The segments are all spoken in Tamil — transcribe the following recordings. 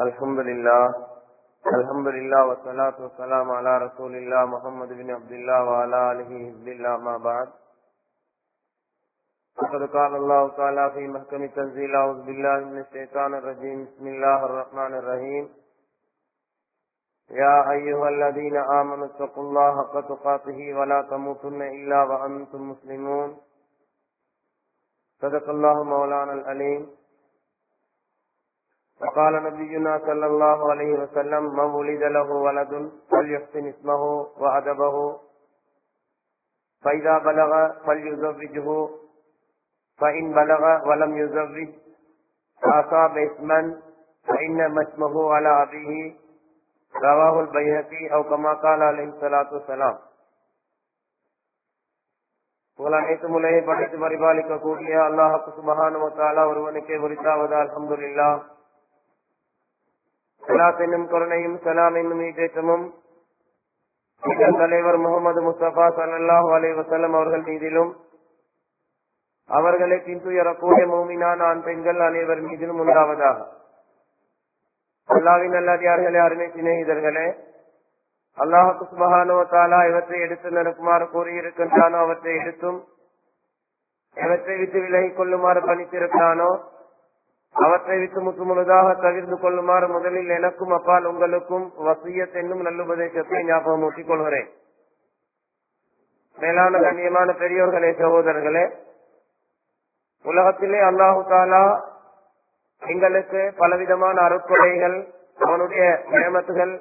الحمد لله الحمد لله والصلاة والسلام على رسول الله محمد بن عبد الله وعلى آله حزب الله ما بعد. فقد قال الله تعالى في محكم تنزيل أعوذ بالله من الشيطان الرجيم بسم الله الرحمن الرحيم يا أيها الذين آمنوا اتقوا الله حق تقاته ولا تموتن إلا وأنتم مسلمون. صدق الله مولانا الأليم وقال نبينا صلى الله عليه وسلم، من ولد له ولد فليحسن اسمه وأدبه. فإذا بلغ فليزوجه. فإن بلغ ولم يزوج، فأصاب اسما فإنما اسمه على أبيه. رواه البيهقي أو كما قال عليه الصلاة والسلام. ولاحتم علیہ بڑی باری بال کا کوٹ لیا اللہ سبحانہ و تعالیٰ اور என்னும் கருணையும் சலாம் என்னும் ஈட்டேற்றமும் தலைவர் முகமது முஸ்தபா சல்லாஹ் அலி வசலம் அவர்கள் மீதிலும் அவர்களை பின்துயரக்கூடிய மூமினான் ஆண் பெண்கள் அனைவர் மீதிலும் உண்டாவதாக அல்லாவின் அல்லாதியார்களே அருமை சிநேகிதர்களே அல்லாஹு சுபஹானோ தாலா இவற்றை எடுத்து நடக்குமாறு கூறியிருக்கின்றானோ அவற்றை எடுத்தும் எவற்றை விட்டு விலகிக் கொள்ளுமாறு பணித்திருக்கிறானோ அவற்றை விட்டு முற்று முழுதாக தவிர்த்து கொள்ளுமாறு முதலில் எனக்கும் அப்பால் உங்களுக்கும் வசியத் என்னும் நல்லுபதேசத்தை ஞாபகம் ஊட்டிக் கொள்கிறேன். மேலான கண்ணியமான பெரியோர்களே சகோதரர்களே உலகத்திலே அல்லாஹு தாலா எங்களுக்கு பலவிதமான அருட்கொடைகள் அவனுடைய நேமத்துகள்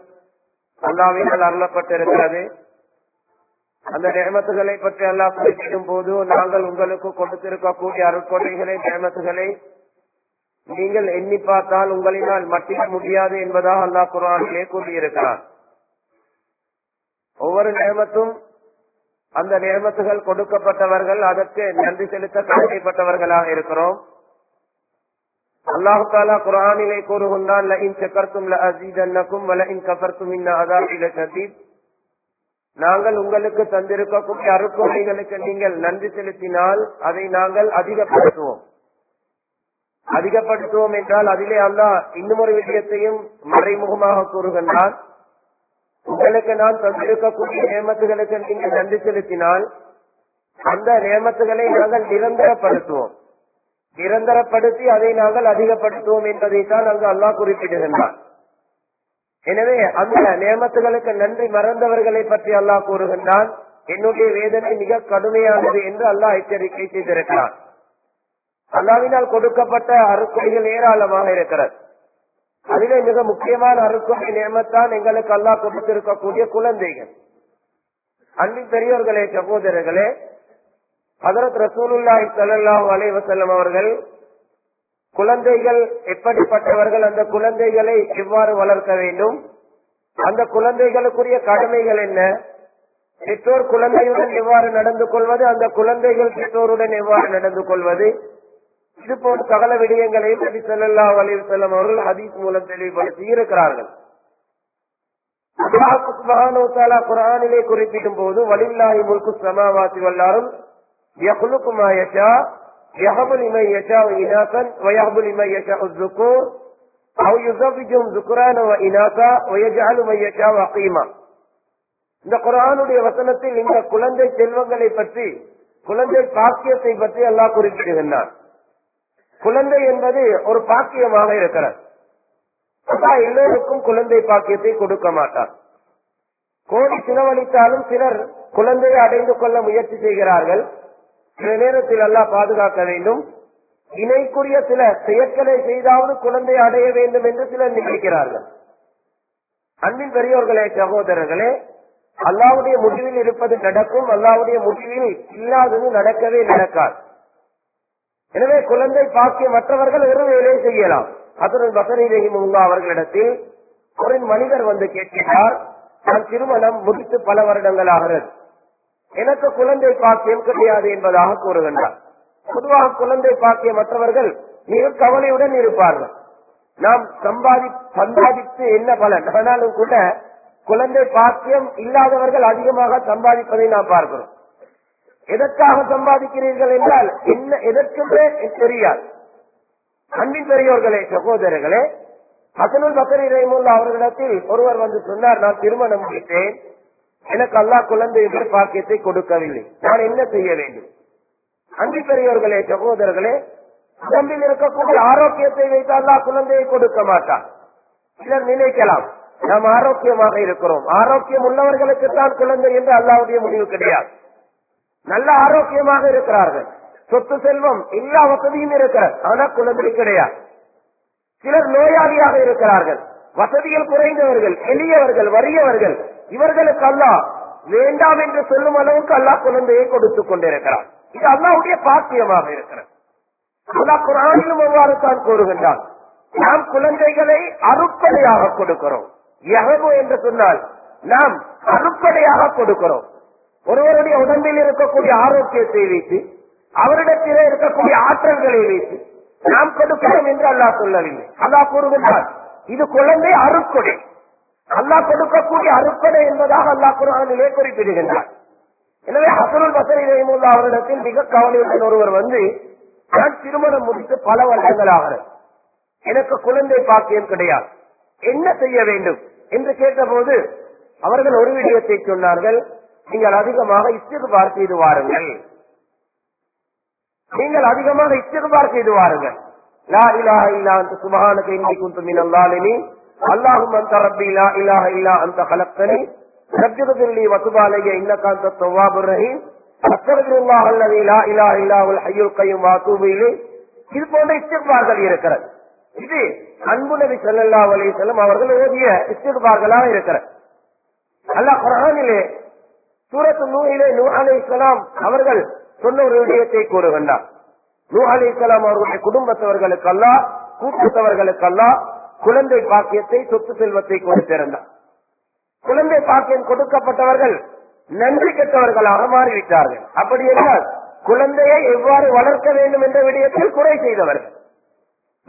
அல்லாவினால் அருளப்பட்டிருக்கிறது. அந்த நேமத்துகளை பற்றி அல்லாஹ் குறிப்பிடும் போது நாங்கள் உங்களுக்கு கொடுத்திருக்கக்கூடிய அருட்கொடைகளை நேமத்துகளை நீங்கள் எண்ணி பார்த்தால் உங்களினால் மட்டிட முடியாது என்பதாக அல்லா குரானிலே கூறியிருக்கிறார் ஒவ்வொரு நேமத்தும் அந்த நேமத்துகள் கொடுக்கப்பட்டவர்கள் அதற்கு நன்றி செலுத்த கடமைப்பட்டவர்களாக இருக்கிறோம். அல்லாஹு தாலா குரானிலே கூறுகின்றான் நாங்கள் உங்களுக்கு தந்திருக்கக்கூடிய அருக்கொடைகளுக்கு நீங்கள் நன்றி செலுத்தினால் அதை நாங்கள் அதிகப்படுத்துவோம். அதிகப்படுத்துவோம் என்றால் அதிலே அல்லாஹ் இன்னும் ஒரு விஷயத்தையும் மறைமுகமாக கூறுகின்றான். உங்களுக்கு நான் தந்திருக்கக்கூடிய நியமத்துகளுக்கு நீங்கள் நன்றி செலுத்தினால் அந்த நியமத்துகளை நாங்கள் நிரந்தரப்படுத்துவோம். நிரந்தரப்படுத்தி அதை நாங்கள் அதிகப்படுத்துவோம் என்பதைத்தான் அங்கு அல்லாஹ் குறிப்பிடுகின்றார் எனவே அந்த நியமத்துகளுக்கு நன்றி மறந்தவர்களை பற்றி அல்லாஹ் கூறுகின்றான். என்னுடைய வேதனை மிக கடுமையானது என்று அல்லாஹ் எச்சரிக்கை செய்திருக்கிறான். அல்லாவினால் கொடுக்கப்பட்ட அருக்கொடிகள் ஏராளமாக இருக்கிறது. அதிலே மிக முக்கியமான அருக்கொடை நியமத்தான் எங்களுக்கு அல்லா கொடுத்திருக்கக்கூடிய குழந்தைகள். அன்பின் பெரியோர்களே சகோதரர்களே அதரத் ரசூலுல்லாஹி சல்லாஹ் அலைவசல்லம் அவர்கள் குழந்தைகள் எப்படிப்பட்டவர்கள் அந்த குழந்தைகளை எவ்வாறு வளர்க்க வேண்டும் அந்த குழந்தைகளுக்குரிய கடமைகள் என்ன பெற்றோர் குழந்தையுடன் எவ்வாறு நடந்து கொள்வது அந்த குழந்தைகள் பெற்றோருடன் எவ்வாறு நடந்து கொள்வது இது போன்ற சகல விடயங்களையும் நபி ஸல்லல்லாஹு அலைஹி வஸல்லம் அவர்கள் ஹதீஸ் மூலம் தெளிவுபடுத்தி இருக்கிறார்கள் அல்லாஹ் சுப்ஹானஹு வ தஆலா குர்ஆனிலே குறிப்பிடும் போது வலில்லாஹி முல்கு ஸமாவாதி வல் அர்த் يخلق ما يشاء يهب لمن يشاء إناثا ويهب لمن يشاء الذكور أو يزوجهم ذكرانا وإناثا ويجعل من يشاء عقيما இந்த குரானுடைய வசனத்தில் இந்த குழந்தை செல்வங்களை பற்றி குழந்தை பாக்கியத்தை பற்றி எல்லாம் குறிப்பிடுகின்றார் குழந்தை என்பது ஒரு பாக்கியமாக இருக்கிறது. எல்லோருக்கும் குழந்தை பாக்கியத்தை கொடுக்க மாட்டார். கோடி செலவழித்தாலும் சிலர் குழந்தையை அடைந்து கொள்ள முயற்சி செய்கிறார்கள். சில நேரத்தில் எல்லாம் பாதுகாக்க வேண்டும். இணைக்குரிய சில செயற்களை செய்தாவது குழந்தை அடைய வேண்டும் என்று சிலர் நினைக்கிறார்கள். அன்பின் பெரியோர்களே சகோதரர்களே அல்லாவுடைய முடிவில் இருப்பது நடக்கும். அல்லாவுடைய முடிவில் இல்லாதது நடக்கவே நடக்காது. எனவே குழந்தை பாக்கிய மற்றவர்கள் ஒரு வேலை செய்யலாம் அதுடன் பசனிலேயும் அவர்களிடத்தில் ஒரு மனிதர் வந்து கேட்கிறார் நான் திருமணம் முடித்து பல வருடங்கள் ஆகிறது எனக்கு குழந்தை பாக்கியம் கிடையாது என்பதாக கூறுகின்றார். பொதுவாக குழந்தை பாக்கிய மற்றவர்கள் மிக கவலையுடன் இருப்பார்கள். நாம் சம்பாதி சம்பாதித்து என்ன பலன்? ஆனாலும் கூட குழந்தை பாக்கியம் இல்லாதவர்கள் அதிகமாக சம்பாதிப்பதை நாம் பார்க்கிறோம். எதற்காக சம்பாதிக்கிறீர்கள் என்றால் என்ன எதற்குமே தெரியாது. அன்பின் பெரியோர்களே சகோதரர்களே ஹசனுல் பக்கரி ரஹிமுல்லா அவர்களிடத்தில் ஒருவர் வந்து சொன்னார் நான் திருமணம் முடித்தேன். எனக்கு அல்லாஹ் குழந்தை பாக்கியத்தை கொடுக்கவில்லை. நான் என்ன செய்ய வேண்டும்? அன்பு பெரியவர்களே சகோதரர்களே உடம்பில் இருக்கக்கூடிய ஆரோக்கியத்தை வைத்து அல்லா குழந்தையை கொடுக்க மாட்டான். சிலர் நினைக்கலாம் நாம் ஆரோக்கியமாக இருக்கிறோம். ஆரோக்கியம் உள்ளவர்களுக்கு தான் குழந்தை என்று அல்லாவுடைய முடிவு கிடையாது. நல்ல ஆரோக்கியமாக இருக்கிறார்கள். சொத்து செல்வம் எல்லா வசதியும் இருக்கிறது. ஆனா குழந்தை கிடையாது. சிலர் நோயாளியாக இருக்கிறார்கள். வசதிகள் குறைந்தவர்கள் எளியவர்கள் வறியவர்கள் இவர்களுக்கு அல்லா வேண்டாம் என்று சொல்லும் அளவுக்கு அல்லா குழந்தையை கொடுத்துக் கொண்டிருக்கிறார் இது அல்லாவுடைய பாக்கியமாக இருக்கிறது. அல்லாஹ் குரானிலும் அவ்வாறு தான் கூறுகின்றான். நாம் குழந்தைகளை அறுப்படையாக கொடுக்கிறோம். எகமோ என்று சொன்னால் நாம் அறுப்படையாக கொடுக்கிறோம். ஒருவருடைய உடம்பில் இருக்கக்கூடிய ஆரோக்கியத்தை வைத்து அவரிடத்திலே இருக்கக்கூடிய ஆற்றல்களை வைத்து நாம் கொடுக்கிறோம் என்று அல்லாஹ் சொல்லவில்லை. அல்லாஹ் கூறுகின்றார் இது குழந்தை அருக்கொடை அல்லாஹ் கொடுக்கக்கூடிய அறுப்படை என்பதாக அல்லாஹ் குரானிலே குறிப்பிடுகின்றார் எனவே ஹசனுல் பசரி ரஹிமுல்லா அவரிடத்தில் மிக கவலையுடன் ஒருவர் வந்து நான் திருமணம் முடித்து பல வருடங்களாகிறது எனக்கு குழந்தை பாக்கியம் கிடையாது. என்ன செய்ய வேண்டும் என்று கேட்டபோது அவர்கள் ஒரு விடயத்தை சொன்னார்கள் நீங்கள் அதிகமாக இஸ்திகுபார் செய்து வாருங்கள். நீங்கள் அதிகமாக இஸ்திகுபார் செய்து வாருங்கள். லா இலாஹ இல்லா அந்த சுபஹானக இன்னி அல்லாஹும் அந்த ரப்பி லா இலாஹ இல்லா அந்த கலக்தனி. வசுபாலைய ரஹீம். அல்லதி லா இலாஹ இல்லா ஹய்யுல் கய்யூம் இது போன்ற இஸ்திகுபார்கள் இருக்கிறது. இது அன்பு நபி ஸல்லல்லாஹு அலைஹி வஸல்லம் அவர்கள் ஓதிய இஸ்திகுபார்களாக இருக்கிறது. அல்லாஹ் சூரத்து நூஹிலே நூ அலைஹிஸ்ஸலாம் அவர்கள் சொன்ன ஒரு விடயத்தை கூறுகின்றார். நூ அலைஹிஸ்ஸலாம் அவர்களுடைய குடும்பத்தவர்களுக்கல்ல கூட்டத்தவர்களுக்கல்ல குழந்தை பாக்கியத்தை சொத்து செல்வத்தை கொடுத்திருந்தார் குழந்தை பாக்கியம் கொடுக்கப்பட்டவர்கள் நன்றி கெட்டவர்களாக மாறிவிட்டார்கள். அப்படி என்றால் குழந்தையை எவ்வாறு வளர்க்க வேண்டும் என்ற விடயத்தில் குறை செய்தவர்கள்.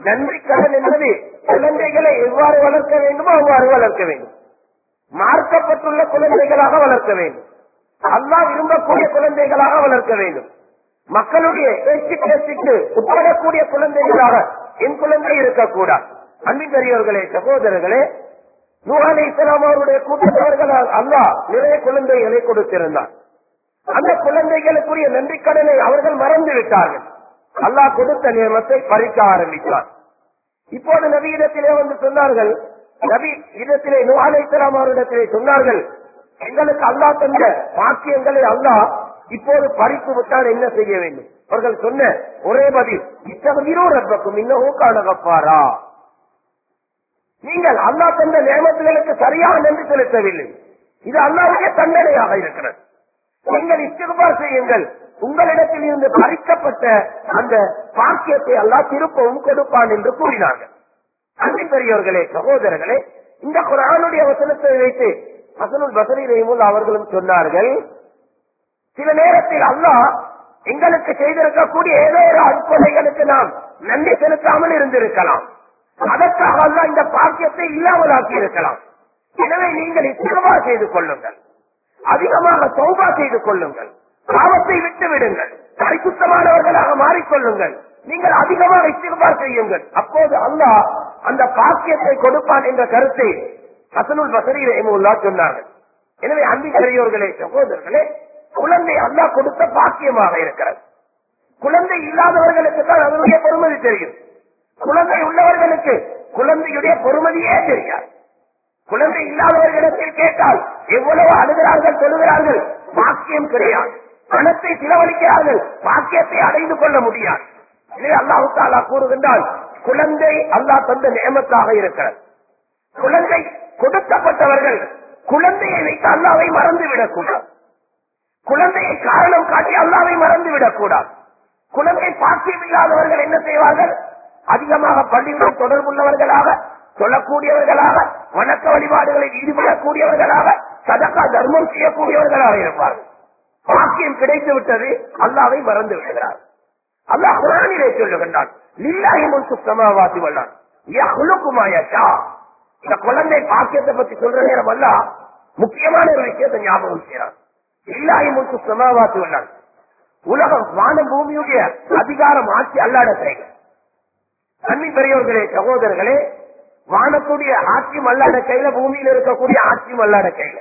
நன்றி கடன் என்பது குழந்தைகளை எவ்வாறு வளர்க்க வேண்டுமோ அவ்வாறு வளர்க்க வேண்டும். மார்க்கப்பட்டுள்ள குழந்தைகளாக வளர்க்க வேண்டும். அல்லாஹ் விரும்பக்கூடிய குழந்தைகளாக வளர்க்க வேண்டும். மக்களுடைய பேச்சு பேச்சுக்கு உட்படக்கூடிய குழந்தைகளாக என் குழந்தை இருக்கக்கூடாது. அன்பின் பெரியவர்களே சகோதரர்களே நூஹாலி இஸ்லாம் அவருடைய கூட்டத்தவர்களால் அல்லா நிறைய குழந்தைகளை கொடுத்திருந்தார். அந்த குழந்தைகளுக்குரிய நன்றிக்கடனை அவர்கள் மறந்து விட்டார்கள். அல்லாஹ் கொடுத்த நியமத்தை பறிக்க ஆரம்பித்தார். இப்போது நபி இடத்திலே வந்து சொன்னார்கள் நபி இடத்திலே நூஹாலி இஸ்லாம் அவரிடத்திலே சொன்னார்கள் எங்களுக்கு அல்லா தந்த பாக்கியங்களை அல்லா இப்போது பறித்து விட்டால் என்ன செய்ய வேண்டும்? அவர்கள் சொன்ன ஒரே பதில் இத்தகையோ ரப்பக்கும் இன்னமும் காணகப்பாரா நீங்கள் அல்லா தந்த நியமத்துகளுக்கு சரியாக நன்றி செலுத்தவில்லை. இது அல்லாவுடைய தண்டனையாக இருக்கிறது. நீங்கள் இஸ்திகுபார் செய்யுங்கள். உங்களிடத்தில் இருந்து பறிக்கப்பட்ட அந்த பாக்கியத்தை அல்லா திருப்பவும் கொடுப்பான் என்று கூறினார்கள். அன்பின் பெரியவர்களே சகோதரர்களே இந்த குரானுடைய வசனத்தை வைத்து ஹசனுல் பசரி ரஹிமுல் அவர்களும் சொன்னார்கள் சில நேரத்தில் அல்லாஹ் எங்களுக்கு செய்திருக்கக்கூடிய ஏதோ ஒரு அற்புதைகளுக்கு நாம் நன்றி செலுத்தாமல் இருந்திருக்கலாம். அதற்காக அல்லாஹ் இந்த பாக்கியத்தை இல்லாமலாக்கி இருக்கலாம். எனவே நீங்கள் இஸ்திகமா செய்து கொள்ளுங்கள். அதிகமாக சௌபா செய்து கொள்ளுங்கள். பாவத்தை விட்டு விடுங்கள். பரிசுத்தமானவர்களாக மாறிக்கொள்ளுங்கள். நீங்கள் அதிகமாக இஸ்திகமா செய்யுங்கள். அப்போது அல்லாஹ் அந்த பாக்கியத்தை கொடுப்பான் என்ற கருத்தை ஹசனுல் பசரி ரஹிமுல்லா சொன்னார்கள். எனவே அன்பி பெரியோர்களே சகோதரர்களே குழந்தை அல்லாஹ் கொடுத்த பாக்கியமாக இருக்கிறது. குழந்தை இல்லாதவர்களுக்கு தான் அதனுடைய பொறுமதி தெரியும். குழந்தை உள்ளவர்களுக்கு குழந்தையுடைய பொறுமதியே தெரியாது. குழந்தை இல்லாதவர்களிடத்தில் கேட்டால் எவ்வளவு அழுகிறார்கள் சொல்லுகிறார்கள் பாக்கியம் கிடையாது. பணத்தை செலவழிக்கிறார்கள் பாக்கியத்தை அடைந்து கொள்ள முடியாது. எனவே அல்லாஹு தாலா கூறுகின்றால் குழந்தை அல்லாஹ் தந்த நியமத்தாக இருக்கிறது. குழந்தை கொடுக்கப்பட்டவர்கள் குழந்தையை வைத்து அல்லாவை மறந்து விடக்கூடாது குழந்தையை காரணம் காட்டி அல்லாவை மறந்து விடக்கூடாது குழந்தை பாக்கியம் இல்லாதவர்கள் என்ன செய்வார்கள்? அதிகமாக பள்ளியுடன் தொடர்புள்ளவர்களாக சொல்லக்கூடியவர்களாக வணக்க வழிபாடுகளில் ஈடுபடக்கூடியவர்களாக சதக்கா தர்மம் செய்யக்கூடியவர்களாக இருப்பார்கள். பாக்கியம் கிடைத்து விட்டது அல்லாவை மறந்து விடுகிறார் அல்லாஹ் குரானிலே சொல்லுகின்றான் லில்லாஹி சுத்தமாக வாசி வல்லான் யஹ்லுகுமாயஷா இந்த குழந்தை பாக்கியத்தை பத்தி சொல்ற நேரம் அல்ல முக்கியமான ஒரு விஷயத்தை ஞாபகம் செய்யறான். லில்லாஹி முத்து சமாவாசி வல்லான் உலகம் வான பூமியுடைய அதிகாரம் ஆட்சி அல்லாட செய்க தண்ணி பெரியவர்களே சகோதரர்களே வானக்கூடிய ஆட்சியும் அல்லாட கையில பூமியில இருக்கக்கூடிய ஆட்சியும் அல்லாட கையில.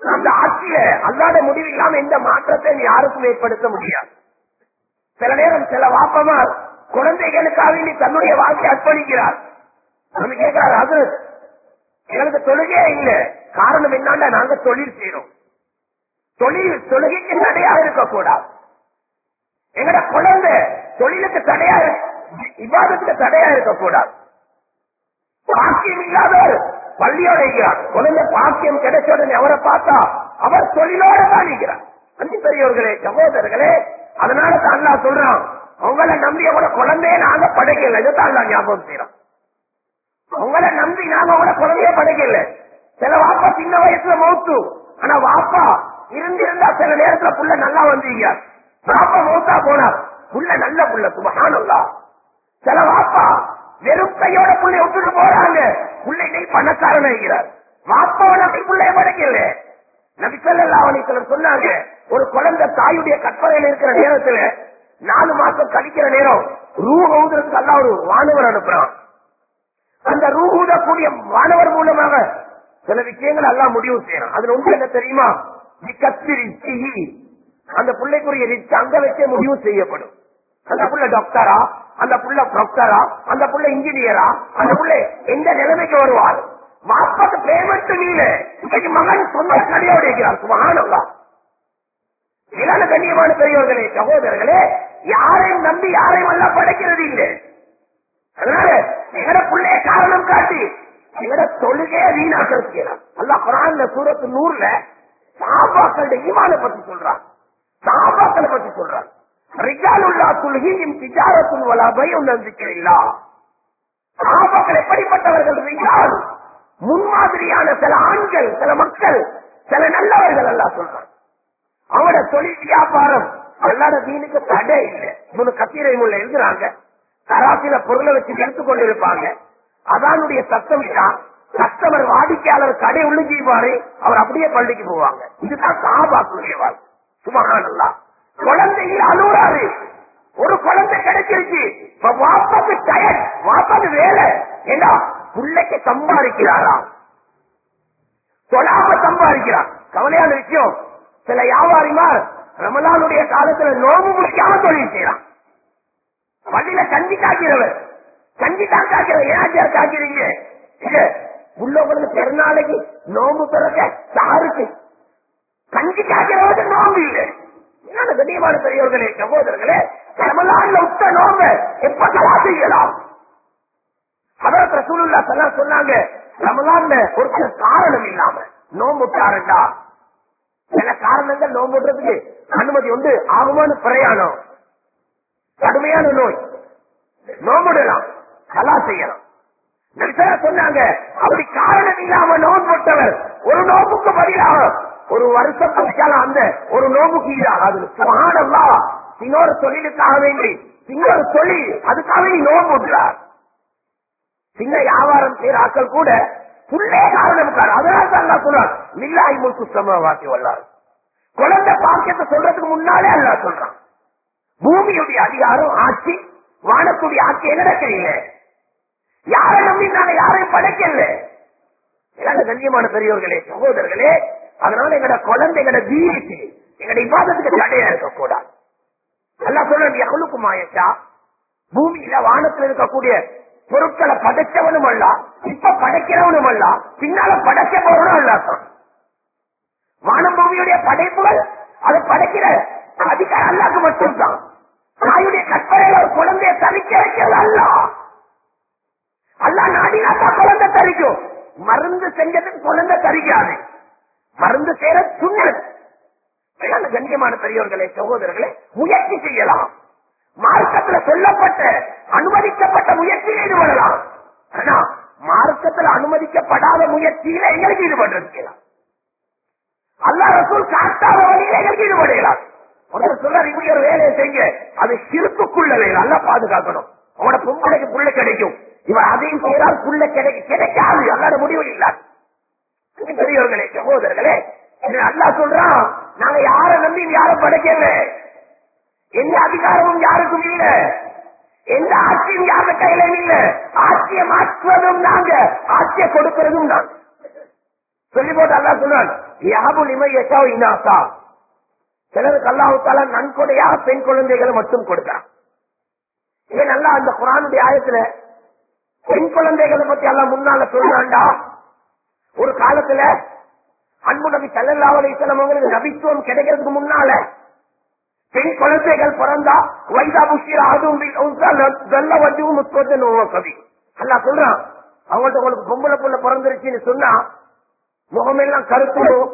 அந்த ஆட்சியில அல்லாத முடிவு இல்லாம எந்த மாற்றத்தை யாருக்கும் ஏற்படுத்த முடியாது. சில நேரம் சில வாப்பமா குழந்தைகளுக்காக வேண்டி தன்னுடைய வாழ்க்கை அர்ப்பணிக்கிறார். நம்ம கேட்கிறார் அது எனக்கு தொழுகையே இல்லை. காரணம் என்னன்னா நாங்க தொழில் செய்யறோம் தொழில் தொழுகைக்கு தடையாக இருக்கக்கூடாது. எங்கட குழந்தை தொழிலுக்கு தடையா விவாதத்துக்கு தடையா இருக்கக்கூடாது. பாக்கியம் இல்லாத பள்ளியோட குழந்தை பாக்கியம் கிடைச்ச உடனே அவரை பார்த்தா அவர் தொழிலோட தான் அஞ்சு பெரியவர்களே சகோதரர்களே அதனால தான் சொல்றான் அவங்கள நம்பி அவட குழந்தைய நாங்க படைக்கல. இதுதான் அல்லா ஞாபகம் செய்யறோம் உங்களை நம்பி நாங்க உங்களை குழந்தைய படைக்கல. சில வாப்பா சின்ன வயசுல மௌத்து. ஆனா வாப்பா இருந்திருந்தா சில நேரத்துல புள்ள நல்லா வந்தீங்க வாப்பா மௌத்தா போனார் புள்ள நல்ல புள்ள சுபகானல்லா. சில வாப்பா வெறும் கையோட புள்ளை விட்டுட்டு போறாங்க. புள்ளை பணக்காரன் ஆகிறார் வாப்பாவை நம்பி புள்ளைய படைக்கல. நபிசல்லா அலிசலம் சொன்னாங்க ஒரு குழந்தை தாயுடைய கற்பனையில் இருக்கிற நேரத்துல நாலு மாசம் கழிக்கிற நேரம் ரூ ஊதுறதுக்கு அல்ல ஒரு வானவர் அனுப்புறான். அந்த ரூ மாணவர் மூலமாக சில விஷயங்கள் எல்லாம் முடிவு செய்யணும் அதுல ஒன்று என்ன தெரியுமா? கத்திரி அந்த பிள்ளைக்குரிய ரிச்சு அங்க வச்சே முடிவு செய்யப்படும். அந்த புள்ள டாக்டரா அந்த புள்ள டாக்டரா அந்த புள்ள இன்ஜினியரா அந்த புள்ள எந்த நிலைமைக்கு வருவார்? வாப்பாக்கு பேமெண்ட் நீங்க இன்னைக்கு மகன் சொந்த கடையா உடைக்கிறார். சுமானவா இதான கண்ணியமான பெரியவர்களே சகோதரர்களே யாரையும் நம்பி யாரையும் எல்லாம் படைக்கிறது இல்லை அதனால காரணம் காட்டி எங்கட தொழுகைய வீணாக்கிறது அல்ல குரான்ல சூரத்து நூறுல சாபாக்கள ஈமான பத்தி சொல்றான். சாபாக்களை பத்தி சொல்றான். ரிஜாலுல்லா துல்கியும் திஜாரத்துல் வலா பயம் சாபாக்கள் எப்படிப்பட்டவர்கள்? ரிஜால் முன்மாதிரியான சில ஆண்கள் சில மக்கள் சில நல்லவர்கள் எல்லாம் சொல்றான். அவட தொழில் வியாபாரம் எல்லாரும் வீணுக்கு தடை இல்லை. மூணு கத்திரை முள்ள எழுதுறாங்க. தராசில பொருளை வச்சு எடுத்துக் கொண்டிருப்பாங்க. அதானுடைய சத்தம் கஸ்டமர் வாடிக்கையாளர் கடை உள்ள செய்வாரு அவர் அப்படியே பள்ளிக்கு போவாங்க. இதுதான் சாபாக்குடைய வாழ்க்கை. சுமகானல்லா குழந்தைகள் அழுகுறாரு ஒரு குழந்தை கிடைச்சிருச்சு. இப்ப வாப்பாக்கு டயர் வாப்பாக்கு வேலை. ஏன்னா பிள்ளைக்கு சம்பாதிக்கிறாரா சொல்லாம சம்பாதிக்கிறார். கவலையான விஷயம் சில வியாபாரிமார் ரமலானுடைய காலத்துல நோம்பு முடிக்காம தொழில் செய்யறான் பள்ளியில கஞ்சி காக்கிறவர். கஞ்சி தான் காக்கிறவர். ஏன் காக்கிறீங்க? உள்ளவங்களுக்கு பெருநாளைக்கு நோம்பு பிறக்க சாருக்கு கஞ்சி காக்கிறவங்க நோம்பு இல்லை. என்ன கண்ணியமான பெரியவர்களே சகோதரர்களே ரமலான்ல உத்த நோம்ப எப்ப தலா செய்யலாம்? அதற்கு சூழ்நிலை சொன்னாங்க ரமலான்ல ஒரு சில காரணம் இல்லாம நோம்பு காரண்டா சில காரணங்கள் நோம்புறதுக்கு அனுமதி உண்டு. ஆகுமான பிரயாணம். கடுமையான நோய். நோம்பிடலாம். கலா செய்யலாம். சொன்னாங்க அப்படி காரணம் இல்லாம நோன் போட்டவர் ஒரு நோம்புக்கு பதிலாக ஒரு வருஷம் படிச்சாலும் அந்த ஒரு நோம்புக்கு ஈடாகாது சுகானல்லா இன்னொரு தொழிலுக்காக வேண்டி இன்னொரு தொழில் அதுக்காக வேண்டி நோம்பு சின்ன வியாபாரம் செய்யறாக்கள் கூட புள்ளே காரணம் அதனால தான் சொல்றான் நில்லாய் முழுக்கு சமவாக்கி வல்லார் குழந்தை பாக்கியத்தை சொல்றதுக்கு முன்னாலே அல்லா சொல்றான். பூமியுடைய அதிகாரம் ஆட்சி வானக்கூடிய ஆட்சி என்ன நடக்கிறீங்க யாரை நம்பி நாங்க யாரையும் படைக்கல எல்லாரும் கண்ணியமான பெரியவர்களே சகோதரர்களே அதனால எங்கட குழந்தை எங்கட வீட்டுக்கு எங்கட விவாதத்துக்கு தடையா இருக்கக்கூடாது. நல்லா சொல்றது எவனுக்கு மாயச்சா? பூமியில வானத்தில் இருக்கக்கூடிய பொருட்களை படைச்சவனும் அல்ல இப்ப படைக்கிறவனும் அல்ல பின்னால படைக்க போறவனும் அல்ல. வானம் பூமியுடைய படைப்புகள் அதை படைக்கிற அதிகாரம் அல்லாக்கு மட்டும்தான். தாயுடைய கற்பனையில ஒரு குழந்தையை தவிக்க வைக்கிறது அல்ல அல்ல நாடினாத்தான் குழந்தை தரிக்கும். மருந்து செஞ்சதுக்கு குழந்தை தவிக்காது மருந்து சேர சுண்ணது கண்ணியமான பெரியவர்களே சகோதரர்களே முயற்சி செய்யலாம். மார்க்கத்தில் சொல்லப்பட்ட அனுமதிக்கப்பட்ட முயற்சியில் ஈடுபடலாம். ஆனா மார்க்கத்தில் அனுமதிக்கப்படாத முயற்சியில எங்களுக்கு ஈடுபடுறது அல்லா ரசூல் காட்டாத வழியில எங்களுக்கு ஈடுபடலாம். ஒருத்தர் சொல்றாரு இப்படி ஒரு வேலையை செய்ய அது சிறுப்புக்குள்ள வேலை. நல்லா பாதுகாக்கணும். அவனோட பொங்கலைக்கு புள்ள கிடைக்கும். இவன் அதையும் செய்யறால் புள்ள கிடைக்க கிடைக்காது. அல்லாத முடிவு இல்லாது பெரியவர்களே சகோதரர்களே நல்லா சொல்றான். நாங்க யார நம்பி யாரும் படைக்கல? எந்த அதிகாரமும் யாருக்கும் இல்ல. எந்த ஆட்சியும் யார கையில இல்ல. ஆட்சியை மாற்றுவதும் நாங்க. ஆட்சியை கொடுக்கிறதும் நாங்க. சொல்லி போட்டு அல்லா சொன்னான் யாபுல் இமையசா இனாசா சிலருக்கு அல்லாஹால நன்கொடையாக பெண் குழந்தைகளை மட்டும் கொடுக்கிறான் இது நல்லா அந்த குரானுடைய ஆயத்துல பெண் குழந்தைகளை பத்தி எல்லாம் முன்னால சொல்றாண்டா ஒரு காலத்துல அன்பு நபி சல்லல்லாஹு அலைஹி அவங்களுக்கு நபித்துவம் கிடைக்கிறதுக்கு முன்னால பெண் குழந்தைகள் பிறந்தா வைதா புஷிரா அதுவும் வெள்ள முத்துவத்தை முப்பது கவி அல்லா சொல்றான் அவங்கள்ட்ட உங்களுக்கு பொம்பளை புள்ள பிறந்துருச்சுன்னு சொன்னா முகமெல்லாம் கருத்துடும்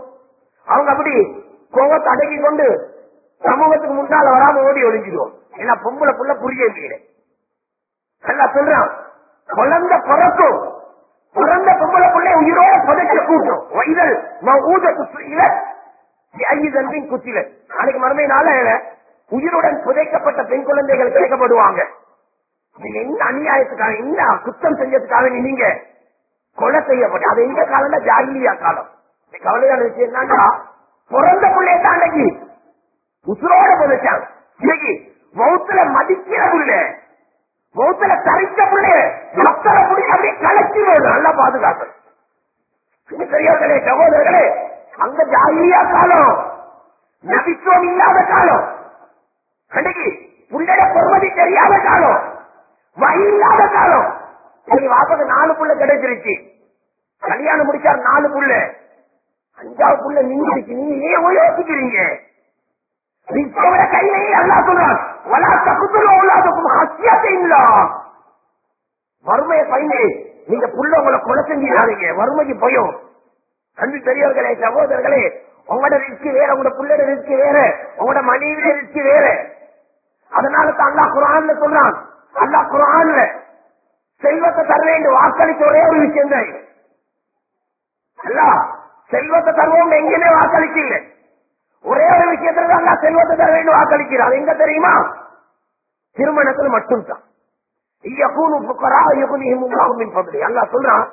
அவங்க அப்படி கோபத்தை அடக்கி கொண்டு சமூகத்துக்கு முன்னால வராம ஓடி ஒழிஞ்சிடுவோம் ஏன்னா பொம்பளை புள்ள புரிய நல்லா சொல்றான். குழந்தை பிறக்கும். பிறந்த பொம்பளை பிள்ளை உயிரோட புதைக்க கூட்டும். வைதல் ஊத குசில ஐதன்பின் குசில நாளைக்கு மறுமையினால உயிருடன் புதைக்கப்பட்ட பெண் குழந்தைகள் கேட்கப்படுவாங்க. நீங்க என்ன அநியாயத்துக்காக என்ன குத்தம் செஞ்சதுக்காக நீங்க கொலை செய்யப்பட்ட அது எந்த காலம் ஜாகிலியா காலம். கவலையான விஷயம் என்னன்னா பிறந்த பிள்ளைய தான் அன்னைக்கு. உசுரோட புதைச்சான். இன்னைக்கு வௌத்துல மதிக்கிற புள்ள. வௌத்துல தரிக்க புள்ள. மக்களை புடி அப்படியே கலச்சி நல்லா பாதுகாப்பு. பெரியவர்களே சகோதரர்களே அங்க ஜாலியா காலம். நபித்துவம் இல்லாத காலம். அன்னைக்கு புள்ளட பொறுமதி தெரியாத காலம். வழி இல்லாத காலம். வாப்பது நாலு புள்ள கிடைச்சிருச்சு. கல்யாணம் முடிச்சார் நாலு புள்ள. அஞ்சாவது புள்ள நின்றுச்சு நீங்க ஏன் யோசிக்கிறீங்க ரிஸ்கோட கையிலேயே அல்லா சொல்றான் வலா தகுத்துல உள்ளாதுக்கும் ஹத்தியத்தை இல்ல. வறுமையை பயந்து நீங்க புள்ள உங்களை கொலை செஞ்சிடாதீங்க. வறுமைக்கு பயம். அன்பு பெரியவர்களே சகோதரர்களே உங்களோட ரிஸ்க் வேற உங்களோட புள்ளோட ரிஸ்க் வேற உங்களோட மனைவியோட ரிஸ்க் வேற. அதனால தான் அல்லா குரான்ல சொல்றான் அல்லா குரான்ல செல்வத்தை தர வேண்டும் வாக்களிச்ச ஒரே ஒரு விஷயம் தான் அல்ல செல்வத்தை தருவோம் எங்கேயுமே வாக்களிக்கல. ஒரே ஒரு விஷயத்துல தான் செல்வத்தை தர வேண்டும் வாக்களிக்கிறார் எங்க தெரியுமா? திருமணத்தில் மட்டும்தான். அல்லா சொல்றான்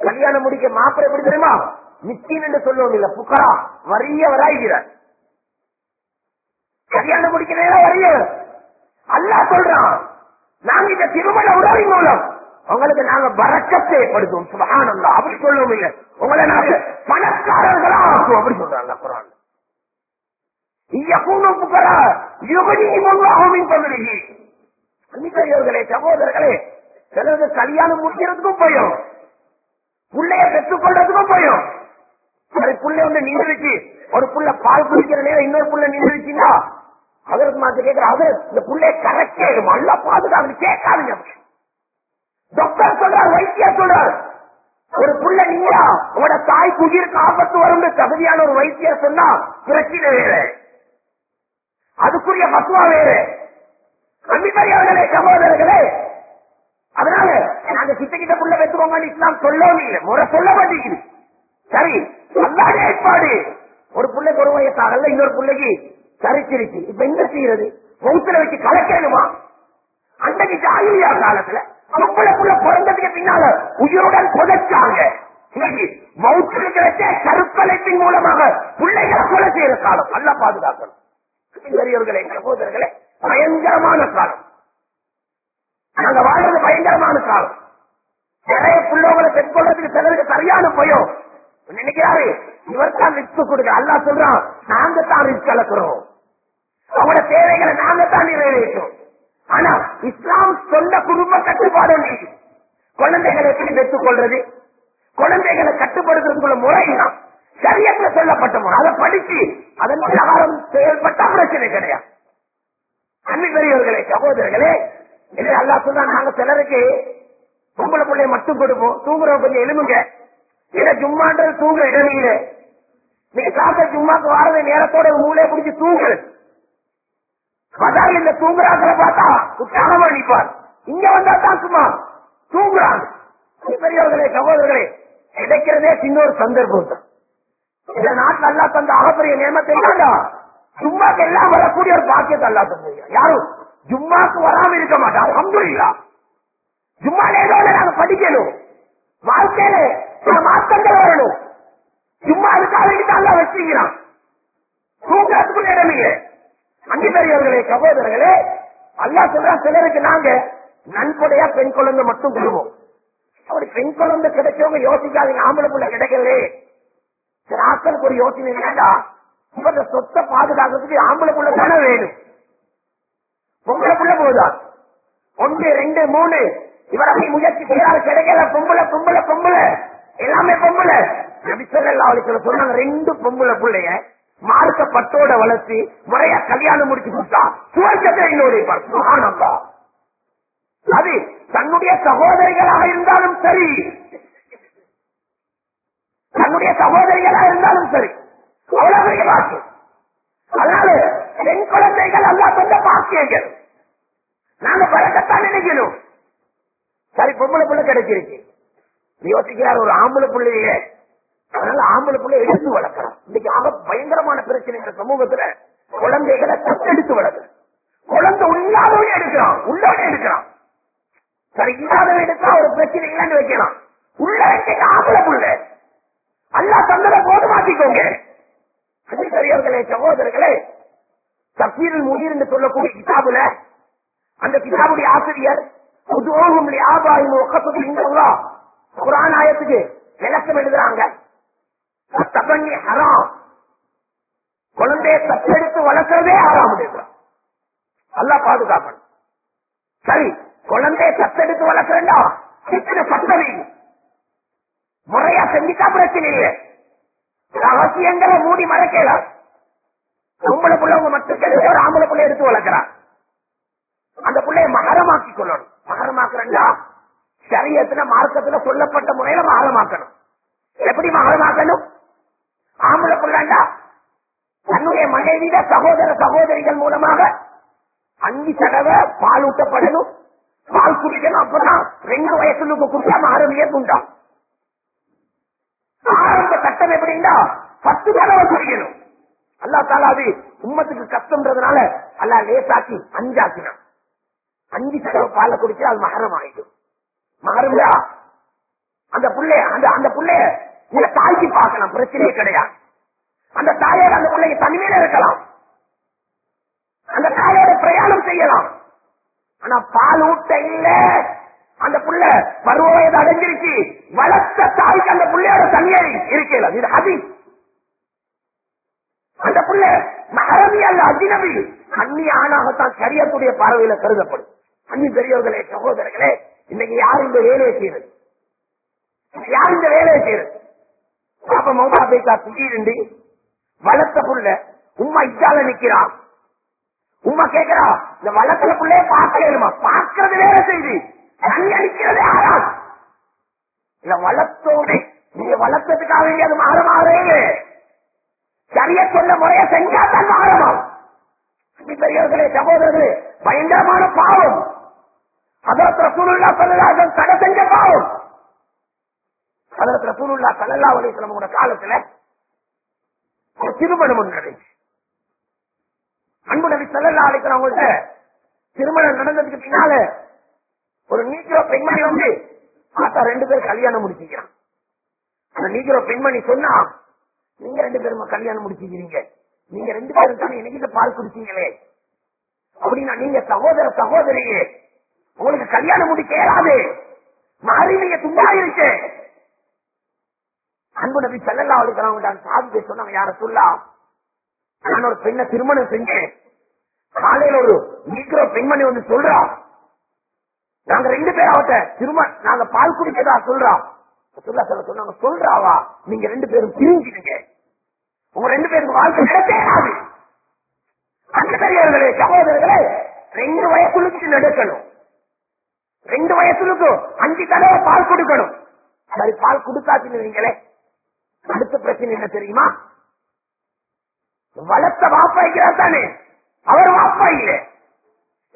கல்யாணம் முடிக்க மாப்பிள்ள எப்படி தெரியுமா? மிஸ்கின் என்று சொல்லுவோம் இல்ல புக்கரா வறியவராகிறார் கல்யாணம் முடிக்க நேரம் வறியவர். அல்லா சொல்றான் நாங்க இந்த திருமண உறவை மூலம் உங்களுக்கு நாங்க வரக்கத்தை ஏற்படுத்துவோம். சுபகானந்தா அப்படி சொல்லவும் இல்லை. உங்களை நாங்க பணக்காரர்களா ஆக்குவோம். அப்படி சொல்றாங்க. குரான். சகோதரர்களே சிலருக்கு கல்யாணம் முடிக்கிறதுக்கும் பயம். புள்ளைய பெற்றுக் கொள்றதுக்கும் பயம். ஒரு புள்ள வந்து நின்றுச்சு ஒரு புள்ள பால் குடிக்கிற நேரம் இன்னொரு புள்ள நின்றுச்சுன்னா அதற்கு மாதிரி கேட்கிற அது இந்த புள்ளைய கரெக்டே நல்லா பாதுகாப்பு கேட்காதுங்க டாக்டர் சொல்றார் வைத்தியர் சொல்றார். ஒரு புள்ள நீங்களா உங்களோட தாய் குயிருக்கு ஆபத்து வரும் தகுதியான ஒரு வைத்தியர் சொன்னா பிரச்சனை வேறு. அதுக்குரிய மசுவா வேறு. அன்பிப்பறியாளர்களே சகோதரர்களே அதனால நாங்க கிட்ட கிட்ட புள்ள பெற்றுக்கோங்க இஸ்லாம் சொல்லவும் இல்லை. முறை சொல்ல மாட்டேங்குது. சரி அல்லாத ஏற்பாடு. ஒரு பிள்ளைக்கு ஒரு வயசாகல இன்னொரு பிள்ளைக்கு சரிச்சிருச்சு. இப்ப என்ன செய்யறது? வகுத்துல வச்சு கலக்கணுமா? அன்றைக்கு ஜாகிரியா காலத்துல அவங்களுக்குள்ள பிறந்ததுக்கு பின்னால உயிருடன் புதைச்சாங்க. இன்னைக்கு கிடைச்ச கருக்கலைப்பின் மூலமாக பிள்ளைகளை கொலை செய்யற காலம் நல்ல பாதுகாக்கணும். பெரியவர்களே சகோதரர்களே பயங்கரமான காலம். நாங்க வாழ்றது பயங்கரமான காலம். நிறைய பிள்ளைகளை பெற்றுக்கொள்றதுக்கு சிலருக்கு சரியான பயம் நினைக்கிறாரு? இவர் தான் ரிஸ்க் கொடுக்க. அல்லா சொல்றான் நாங்க தான் ரிஸ்க் கலக்குறோம் அவங்களோட தேவைகளை நாங்க தான் நிறைவேற்றோம் ஆனா இஸ்லாம் சொன்ன குடும்ப கட்டுப்பாடு குழந்தைகளை எப்படி பெற்றுக் கொள்றது குழந்தைகளை கட்டுப்படுத்துறதுக்குள்ள முறைதான் சரியத்துல சொல்லப்பட்டோம் அதை படிச்சு அதன் பிரகாரம் செயல்பட்டா பிரச்சனை கிடையாது. அன்பு பெரியவர்களே சகோதரர்களே இல்லை அல்லா சொன்னா நாங்க சிலருக்கு பொம்பளை பிள்ளைய மட்டும் கொடுப்போம். தூங்குறவங்க கொஞ்சம் எலும்புங்க இதை ஜும்மான்றது தூங்குற இடையில. நீங்க காக்க ஜும்மாக்கு வாரத நேரத்தோட மூளையை பிடிச்சி தூங்கு இந்த தூங்குறாங்கள பார்த்தா உற்சாகமா நிற்பார் இங்க வந்தா தான் சும்மா தூங்குறாங்க. பெரியவர்களே சகோதரர்களே கிடைக்கிறதே இன்னொரு சந்தர்ப்பம் தான். இந்த நாட்டில் அல்லா தந்த ஆகப்பெரிய நியமத்தை இல்லையா ஜும்மாக்கு எல்லாம் வரக்கூடிய ஒரு பாக்கியத்தை அல்லா தந்தீங்க யாரும் ஜும்மாக்கு வராம இருக்க மாட்டாங்க அல்ஹம்துலில்லாஹ் ஜும்மால ஏதோ ஒண்ணு நாங்க படிக்கணும். வாழ்க்கையில சில மாற்றங்கள் வரணும். சும்மா அதுக்காக அல்லா வச்சுக்கிறான் தூங்குறதுக்குள்ள இடமில்லை அன்பு பெரியவர்களே சகோதரர்களே அல்லா சொல்ற சிலருக்கு நாங்க நன்கொடையா பெண் குழந்தை மட்டும் கொடுவோம் அவர் பெண் குழந்தை கிடைச்சவங்க யோசிக்காதீங்க ஆம்பளை பிள்ளை கிடைக்கலே. சில ஒரு யோசனை என்னடா இவங்க சொத்தை பாதுகாக்கிறதுக்கு ஆம்பளை பிள்ளை தானே வேணும். பொம்பளை புள்ள போதா ஒன்று ரெண்டு மூணு. இவரை அப்படி முயற்சி செய்யறாரு கிடைக்கல. பொம்பளை பொம்பளை பொம்பளை. எல்லாமே பொம்பளை. நபிசல்லா சொன்னாங்க ரெண்டு பொம்பளை பிள்ளைய மார்க்க பட்டோட வளர்த்தி முறைய கல்யாணம் முடிச்சு கொடுத்தா சுவர்க்கத்தை என்னுடைய ஆனந்தா அது தன்னுடைய சகோதரிகளாக இருந்தாலும் சரி. தன்னுடைய சகோதரிகளாக இருந்தாலும் சரி. அவ்வளவு பெரிய பாக்கியம். அதனால பெண் குழந்தைகள் அல்லா சொந்த பாக்கியங்கள். நாங்க பழக்கத்தான் நினைக்கணும். சரி பொம்பளை பிள்ளை கிடைச்சிருக்கு. யோசிக்கிறார் ஒரு ஆம்பளை பிள்ளையே அதனால ஆம்பளை பிள்ளை எடுத்து வளர்க்கலாம் இன்னைக்கு ஆக பயங்கரமான பிரச்சனை இந்த சமூகத்துல. குழந்தைகளை தத்தெடுத்து வளர்க்கணும். குழந்தை இல்லாதவனே எடுக்கிறான். உள்ளவனே எடுக்கிறான். சரி இல்லாதவன் எடுத்தா ஒரு பிரச்சனை இல்லைன்னு வைக்கலாம். உள்ள ஆம்பளை புள்ள. அல்லா தந்ததை போது மாத்திக்கோங்க. அதிகாரியர்களே சகோதரர்களே தப்பீரில் முதிர் என்று சொல்லக்கூடிய கிதாபுல அந்த கிதாபுடைய ஆசிரியர் உதோகம் ஆபாயும் ஒக்கத்துக்கு இங்கல்லா குரான் ஆயத்துக்கு விளக்கம் எழுதுறாங்க. தபண்ணி ஹராம். குழந்தையை தத்தெடுத்து வளர்க்கறதே ஹராம் நல்லா பாதுகாப்பன். சரி குழந்தைய தத்தெடுத்து வளர்க்கறா சித்திர சட்டவி முறையா செஞ்சுட்டா பிரச்சனை இல்லை ரகசியங்களை மூடி மறைக்கலாம் உங்களை பிள்ளைங்க மட்டும் கிடையாது ஒரு ஆம்பளை பிள்ளை எடுத்து வளர்க்கிறான் அந்த பிள்ளைய மகரமாக்கி கொள்ளணும். மகரமாக்குறா சரியத்துல மார்க்கத்துல சொல்லப்பட்ட முறையில மகரமாக்கணும். எப்படி மகரமாக்கணும்? ஆம்பளை பிள்ளைண்டா தன்னுடைய மனைவியில சகோதர சகோதரிகள் மூலமாக அஞ்சு தடவை பால் ஊட்டப்படணும். பால் குடிக்கணும். அப்பதான் ரெண்டு வயசுக்கு குடிச்சா மகரவியே உண்டாம் ஆரம்ப கட்டம் எப்படின்னா பத்து தடவை குடிக்கணும். அல்லா தாலாது உம்மத்துக்கு கஷ்டம்ன்றதுனால அல்லா லேசாக்கி அஞ்சாக்கினான். அஞ்சு தடவை பாலை குடிச்சா அது மகரம் ஆயிடும். மகரம்யா அந்த புள்ளைய அந்த அந்த புள்ளைய உங்க தாய்க்கு பார்க்கலாம் பிரச்சனையே கிடையாது. அந்த தாயோட அந்த பிள்ளைங்க தனிமையில இருக்கலாம். அந்த தாயோட பிரயாணம் செய்யலாம். ஆனா பால் ஊட்ட இல்ல. அந்த புள்ள பருவ வயது அடைஞ்சிருச்சு. வளர்த்த தாய்க்கு அந்த புள்ளையோட தனியே இருக்கல. இது அதி அந்த புள்ள மகரவி அல்ல அஜினவி அந்நிய ஆணாகத்தான் சரியக்கூடிய பார்வையில கருதப்படும். அன்னி பெரியவர்களே சகோதரர்களே இன்னைக்கு யார் இந்த வேலையை செய்யறது? யார் இந்த வேலையை செய்யறது? பாப்ப மௌதா பேக்கா குடியிருந்து வளர்த்த புள்ள உமா இச்சால நிக்கிறான் உமா கேக்குறா இந்த வளர்த்துல புள்ளைய பார்க்கலுமா பார்க்கறது வேற செய்தி. தண்ணி அடிக்கிறதே ஆறாம் இந்த வளர்த்தோடு நீங்க வளர்த்ததுக்காக வேண்டிய அது மாற மாறுங்க சரிய சொன்ன முறைய செஞ்சா தான் மாறமாம் பெரியவர்களே சகோதரர்களே பயங்கரமான பாவம். அதற்கு ரசூலுல்லா சல்லல்லாஹு தடை செஞ்ச பாவம். அதற்கு ரசூலுல்லா சல்லல்லாஹு அலைஹி வஸல்லம் காலத்துல ஒரு திருமணம் ஒன்று நடந்துச்சு. அன்பு நபி சல்லல்லாஹு அலைஹி அவங்கள்ட்ட திருமணம் நடந்ததுக்கு பின்னால ஒரு நீக்கிற பெண்மணி வந்து பார்த்தா ரெண்டு பேரும் கல்யாணம் முடிச்சுக்கிறான். அந்த நீக்கிற பெண்மணி சொன்னா நீங்க ரெண்டு பேரும் கல்யாணம் முடிச்சுக்கிறீங்க. நீங்க ரெண்டு பேரும் தானே எனக்கு பால் குடிச்சீங்களே? அப்படின்னா நீங்க சகோதர சகோதரியே உங்களுக்கு கல்யாணம் முடிக்க இயலாது. மாறிவிய இருக்கேன் அன்பு நபி செல்லல்லா இருக்கிறவங்க சாதிக்க சொன்னாங்க யார சொல்லா நான் ஒரு பெண்ணை திருமணம் செஞ்சேன். காலையில ஒரு நீக்கிற பெண்மணி வந்து சொல்றா நாங்க ரெண்டு பேரும் அவட்ட திருமணம் நாங்க பால் குடிக்கதா சொல்றா. சொல்லா சொல்ல சொன்னாங்க சொல்றாவா நீங்க ரெண்டு பேரும் பிரிஞ்சிடுங்க. உங்க ரெண்டு பேருக்கு வாழ்க்கை நடக்காது அந்த பெரியவர்களே சகோதரர்களே ரெண்டு வயசுக்கு நடக்கணும். ரெண்டு வயசுக்கு அஞ்சு தடவை பால் கொடுக்கணும். சரி பால் கொடுக்காச்சுன்னு அடுத்த பிரச்சனை என்ன தெரியுமா? வளர்த்த வாப்பாய்க்கிறார் தானே. அவர் வாப்பா இல்ல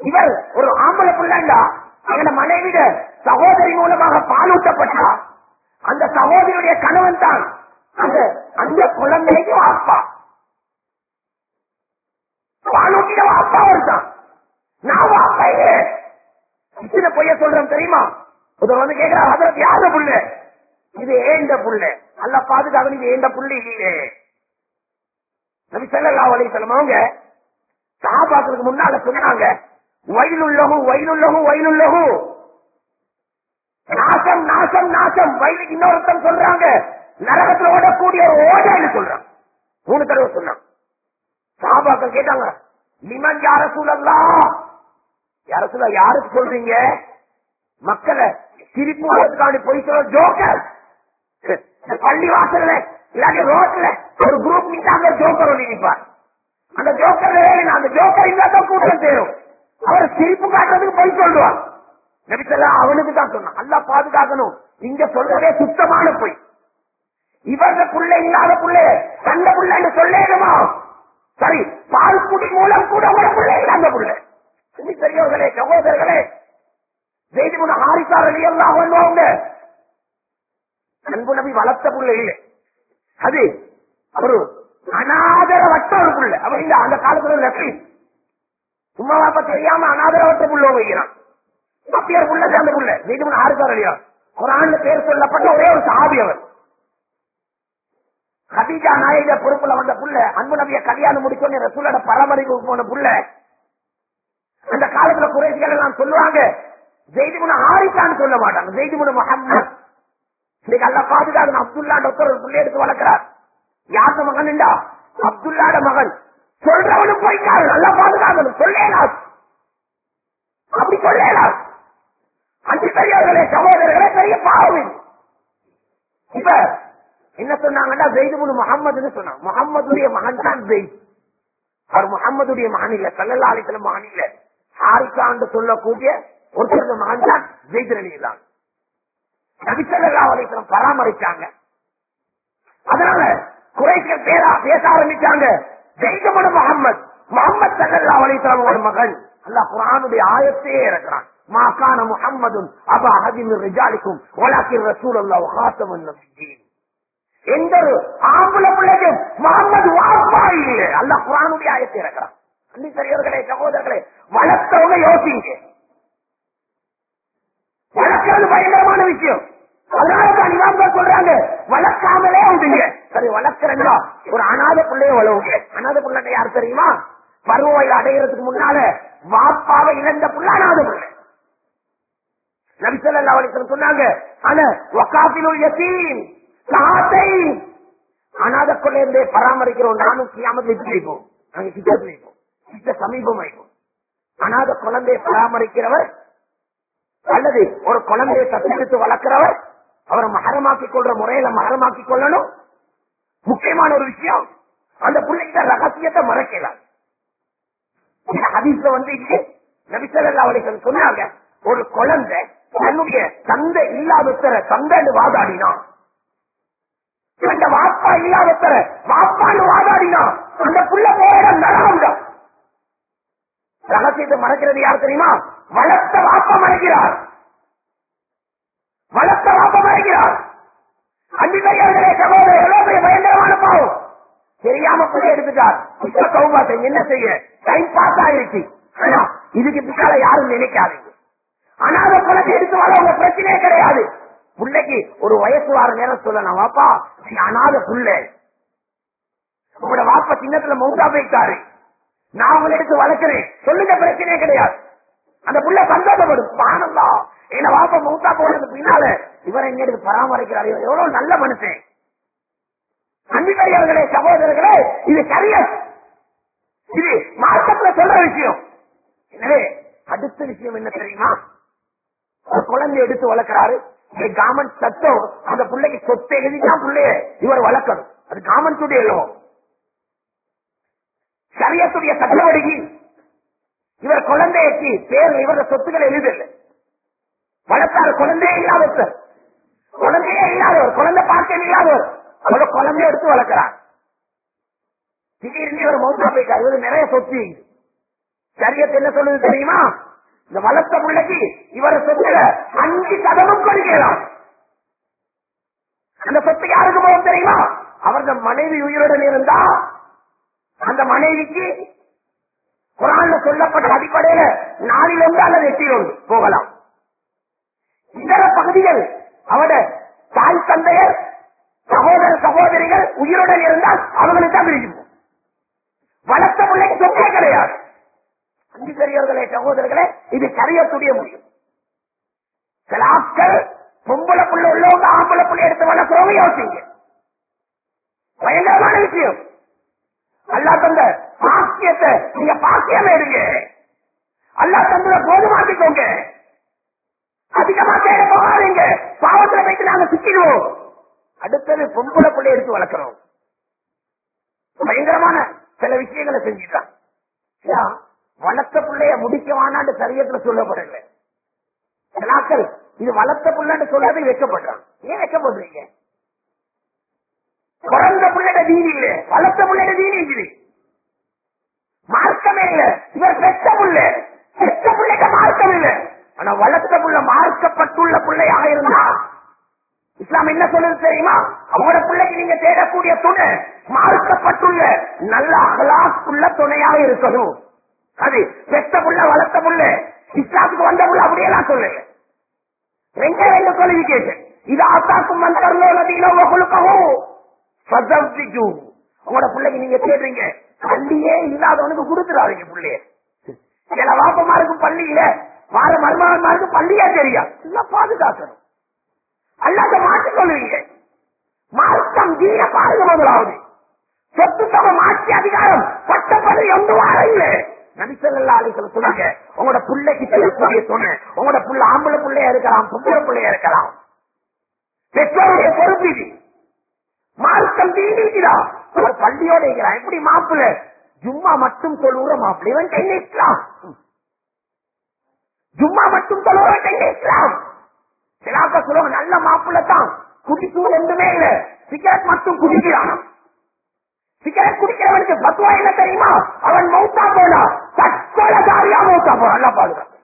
இவர் ஒரு ஆம்பளை பிள்ளைண்டா. அவன மனைவிட சகோதரி மூலமாக பாலூட்டப்பட்டா. அந்த சகோதரியுடைய கணவன் தான். அந்த அந்த குழந்தைக்கு வாப்பா. பாலூட்டின வாப்பா தான். நான் வாப்பா இல்ல இத்தனை பொய்ய சொல்றேன் தெரியுமா? ஒருத்தர் வந்து கேட்கிறார் அதற்கு யாரு புள்ள? இது ஏண்ட புள்ள? அல்ல பாதுகாவல் இது ஏண்ட புள்ளி? இல்லையே நபி செல்லல்லா வலை அவங்க முன்னால சொன்னாங்க வயலுள்ளகு வயலுள்ளகு வயலுள்ளகு நாசம் நாசம் நாசம். வயலு இன்னொருத்தன் சொல்றாங்க நரகத்துல ஓடக்கூடிய ஓடைன்னு சொல்றான். மூணு தடவை சொன்னான். சாபாக்கள் கேட்டாங்க நிமன் யார சூழல்லா யார சூழல் யாருக்கு சொல்றீங்க? மக்களை திருப்பி வரதுக்காண்டி போய் சொல்ல ஜோக்கர். இந்த பள்ளி வாசல்ல இல்லாட்டி ரோட்ல ஒரு குரூப் நிக்காங்க ஜோக்கர் ஒண்ணு நிற்பார் அந்த ஜோக்கர் வேணும் அந்த ஜோக்கர் இல்லாத கூட்டம் சேரும். அவர் சிரிப்பு காட்டுறதுக்கு போய் சொல்லுவார். நபிசல்லா அவனுக்கு தான் சொன்னான். நல்லா பாதுகாக்கணும். இங்க சொல்றதே சுத்தமான பொய். இவரது புள்ள இல்லாத புள்ள தந்த புள்ளன்னு சொல்லேடுமா சரி பால் குடி மூலம் கூட உங்கள புள்ள இல்லாத புள்ள. சிந்தி பெரியவர்களே சகோதரர்களே செய்தி முன்ன ஹாரிசார் எல்லாம் அவங்க அன்பு நபி வளர்த்த புள்ள இல்லை. அது அவரு அனாதரவற்ற ஒரு புள்ள. அவர் இல்ல அந்த காலத்துல லட்சுமி சும்மா பாப்பா தெரியாம அனாதரவற்ற புள்ள வைக்கிறான் அப்படியார் புள்ள சேர்ந்த புள்ள. செய்தி முன்ன ஹாரிசார் அலியா பேர் சொல்லப்பட்ட ஒரே ஒரு சாபி அவர். கதீஜா நாயக பொறுப்புல வந்த புள்ள அன்பு நபிய கல்யாணம் முடிச்சோன்னு ரசூலோட பராமரிப்பு போன புள்ள. அந்த காலத்துல குறைசிகள் எல்லாம் சொல்லுவாங்க ஜெய்திமுன ஆரிக்கான்னு சொல்ல மாட்டாங்க. ஜெய்திமுன முகம்மது இன்னைக்கு அல்ல பாதுகாக்கணும் அப்துல்லா ஒருத்தர் ஒரு பிள்ளை எடுத்து வளர்க்கிறார். யார் மகன் அப்துல்லாட மகன். சொல்றவனு போய்க்காரு நல்லா பாதுகாக்கணும் சொல்லேலாம் அப்படி சொல்லேலாம் அஞ்சு பெரியவர்களே சகோதரர்களே பெரிய பாவம் இப்ப என்ன சொன்னாங்கன்னா ஜெய்துமுனு முகம்மதுன்னு சொன்னாங்க. முகம்மதுடைய மகன் தான் ஜெயித். அவர் முகம்மதுடைய மகன் இல்ல சல்லல்லா மகன் இல்ல. ஹாரிகாண்டு சொல்லக்கூடிய ஒருத்தருடைய மகன் தான் ஜெயித் தான் நபிசல்லா அலிசலம் பராமரிச்சாங்க. அதனால குறைக்க பேரா பேச ஆரம்பிச்சாங்க. ஜெய்தமுனு முகம்மது முகமது சல்லா அலிசலம் ஒரு மகன் அல்லா குரானுடைய ஆயத்தையே இருக்கிறான் மாகான முகம்மதும் அபா ஹதிம் ரிஜாலிக்கும் ஒலாக்கின் ரசூல் அல்லா எந்த ஒரு ஆம்பளை பிள்ளைக்கும் முகமது வாப்பா இல்லை அல்ல குரானுடைய ஆயத்தை இருக்கிறான் அன்னி சகோதரர்களே வளர்த்தவங்க யோசிங்க. வளர்க்கிறது பயங்கரமான விஷயம். அதனாலதான் இமாம்கள் சொல்றாங்க வளர்க்காமலே விடுங்க சரி வளர்க்கிறா ஒரு அனாத பிள்ளைய வளவுங்க அனாத பிள்ளைங்க யார் தெரியுமா? பருவ வயது அடைகிறதுக்கு முன்னால வாப்பாவை இழந்த புள்ள அனாத பிள்ளை. நபிசல்லா அலிஸ்லம் சொன்னாங்க ஆனா வக்காபிலுல் யத்தீம் சாத்தை அனாத கொள்ளையிலே பராமரிக்கிறோம் நானும் கியாமத்தில் எப்படி வைப்போம் நாங்க கிட்டத்தில் வைப்போம் கிட்ட சமீபம் வைப்போம் அனாத குழந்தையை பராமரிக்கிறவர் அல்லது ஒரு குழந்தையை தத்தெடுத்து வளர்க்கிறவர் அவரை மகரமாக்கிக் கொள்ற முறையில மகரமாக்கிக் கொள்ளணும். முக்கியமான ஒரு விஷயம் அந்த பிள்ளைகிட்ட ரகசியத்தை மறைக்கலாம் இந்த ஹதீஸ்ல வந்து நபிசல்லா அவர்கள் சொன்னாங்க ஒரு குழந்தை தன்னுடைய தந்தை இல்லாதத்தர தந்தைன்னு வாதாடினான். இந்த வாப்பா இல்லாதத்தர வாப்பான்னு வாதாடினா அந்த புள்ள போயிட நரகம் ரகசியத்தை மறைக்கிறது யார் தெரியுமா? வளர்த்த வாப்பா மறைக்கிறார். வளர்த்த வாப்பா மறைக்கிறார். அன்பிக்கையாளர்களே சகோதரர்களே பயங்கரமான பாவம். தெரியாம புள்ளி எடுத்துட்டார். இப்ப சௌபா என்ன செய்ய? டைம் பாஸ் ஆயிருச்சு ஆனா இதுக்கு பின்னால யாரும் நினைக்காதீங்க. அனாத குழந்தை எடுத்து வர உங்க பிரச்சனையே கிடையாது. பிள்ளைக்கு ஒரு வயசு வார நேரம் சொல்லலாம் வாப்பா நீ அனாத புள்ள. உங்களோட வாப்பா சின்னத்துல மௌத்தா போயிட்டாரு. நான் உங்களை எடுத்து வளர்க்கிறேன். சொல்லுங்க பிரச்சனையே கிடையாது. அந்த புள்ள சந்தோஷப்படும். பானந்தா என்ன வாப்ப மூத்தா போனது பின்னால இவர் எங்க எடுத்து பராமரிக்கிறார். இவர் எவ்வளவு நல்ல மனுஷன். அன்பிக்கையவர்களே சகோதரர்களே இது சரியா. இது மாற்றத்துல சொல்ற விஷயம். எனவே அடுத்த விஷயம் என்ன தெரியுமா? ஒரு குழந்தை எடுத்து வளர்க்கிறாரு. கவர்மெண்ட் சட்டம் அந்த பிள்ளைக்கு சொத்தை எழுதிதான் பிள்ளைய இவர் வளர்க்கணும். அது கவர்மெண்ட் இல்லவோ சரியத்துடைய சட்டப்படி இவர் குழந்தைக்கு பேர் இவரது சொத்துக்கள் எழுதல வளர்த்தார் குழந்தையே இல்லாதவர். குழந்தையே இல்லாதவர். குழந்தை பார்க்க இல்லாதவர். அவரோட குழந்தைய எடுத்து வளர்க்கிறார். திடீர்னு இவர் மௌத்தா போய்க்கார் இவர் நிறைய சொத்து சரியத்தை என்ன சொல்லுது தெரியுமா? இந்த வளர்த்த பிள்ளைக்கு இவர சொத்துல அஞ்சு சதமும் கொடுக்கிறார் அந்த சொத்து யாருக்கு போகும் தெரியுமா? அவரது மனைவி உயிருடன் இருந்தா அந்த மனைவிக்கு குரான்ல சொல்லப்பட்ட அடிப்படையில நாளில் ஒன்று அல்லது எட்டில் ஒன்று. போகலாம். இதர பகுதிகள் அவட தாய் தந்தையர் சகோதர சகோதரிகள் உயிருடன் இருந்தால் அவங்களுக்கு தான் பிரிக்கும் வளர்த்த பிள்ளைக்கு சொத்தே கிடையாது. அஞ்சு பெரியவர்களே சகோதரர்களே இது சரியக்கூடிய முடியும் சில ஆட்கள் பொம்பளை புள்ள உள்ளவங்க ஆம்பளை புள்ள எடுத்து வளர்க்கிறவங்க யோசிங்க. பயங்கரமான விஷயம். அல்லா தந்த பாக்கியத்தை நீங்க பாக்கியமே இருங்க. அல்லா தந்த போதுமாக்கிக்கோங்க அதிகமா தேட போகாதீங்க. பாவத்துல போயிட்டு நாங்க சிக்கிடுவோம். அடுத்தது பொம்பளை எடுத்து வளர்க்கிறோம். பயங்கரமான சில விஷயங்களை செஞ்சுட்டான். வளர்த்த பிள்ளைய முடிக்க வானாண்டு சரியத்துல சொல்லப்படல சிலாக்கள் இது வளர்த்த பிள்ளைன்னு சொல்லாத வைக்கப்படுறான். ஏன் வைக்கப்படுறீங்க? பிறந்த பிள்ளைட தீனி இல்ல. வளர்த்த பிள்ளைட தீனி இருக்குது. மார்க்கமே இல்ல. இவர் பெற்ற புள்ள பெற்ற பிள்ளைக்கு மார்க்கம் இல்ல. ஆனா வளர்த்த புள்ள மார்க்கப்பட்டுள்ள பிள்ளையாக இருந்தா இஸ்லாம் என்ன சொல்லுது தெரியுமா? அவங்களோட பிள்ளைக்கு நீங்க தேடக்கூடிய துணை மார்க்கப்பட்டுள்ள நல்ல அகலாக்குள்ள துணையாக இருக்கணும். அது பெற்ற புள்ள வளர்த்த புள்ள இஸ்லாத்துக்கு வந்த புள்ள அப்படியெல்லாம் சொல்லல. ரெண்டே ரெண்டு குவாலிபிகேஷன் இது ஆத்தாக்கும் மந்தர்லோ நதியிலோ கொடுக்கவும் சதவிக்கு உங்களோட பிள்ளைக்கு நீங்க தேடுறீங்க. பள்ளியே இல்லாதவனுக்கு கொடுத்துடாதீங்க பிள்ளைய. சில வாப்பமாருக்கு பள்ளி இல்ல வார மருமகன்மாருக்கு பள்ளியா தெரியா? எல்லாம் பாதுகாக்கணும். அல்லாத மாற்றிக்கொள்வீங்க மார்க்கம் தீன பாருங்க முதலாவது சொத்து தொகை மாற்றி அதிகாரம் பட்டப்படி ஒன்று வார இல்ல. நபிசல்லா அலிசல் சொன்னாங்க உங்களோட பிள்ளைக்கு செய்யக்கூடிய சொன்ன உங்களோட புள்ள ஆம்பளை பிள்ளையா இருக்கலாம் பொம்பளை பிள்ளையா இருக்கலாம். பெற்றோருடைய பொறுப்பு மார்க்கம் தீனிக்கிறா ஒரு பள்ளியோட இருக்கிறான். எப்படி மாப்பிள்ள? ஜும்மா மட்டும் சொல்லுற மாப்பிள்ள. இவன் கையில இஸ்லாம் ஜும்மா மட்டும் சொல்லுற கையில இஸ்லாம் சிலாக்க சொல்லுவாங்க நல்ல மாப்பிள்ள தான். குடிக்கும் ரெண்டுமே இல்ல. சிகரெட் மட்டும் குடிக்கிறான். சிகரெட் குடிக்கிறவனுக்கு பத்துவா என்ன தெரியுமா? அவன் மௌத்தா போனா. தற்கொலைதாரியா மௌத்தா போறான் நல்லா பாதுகாப்பு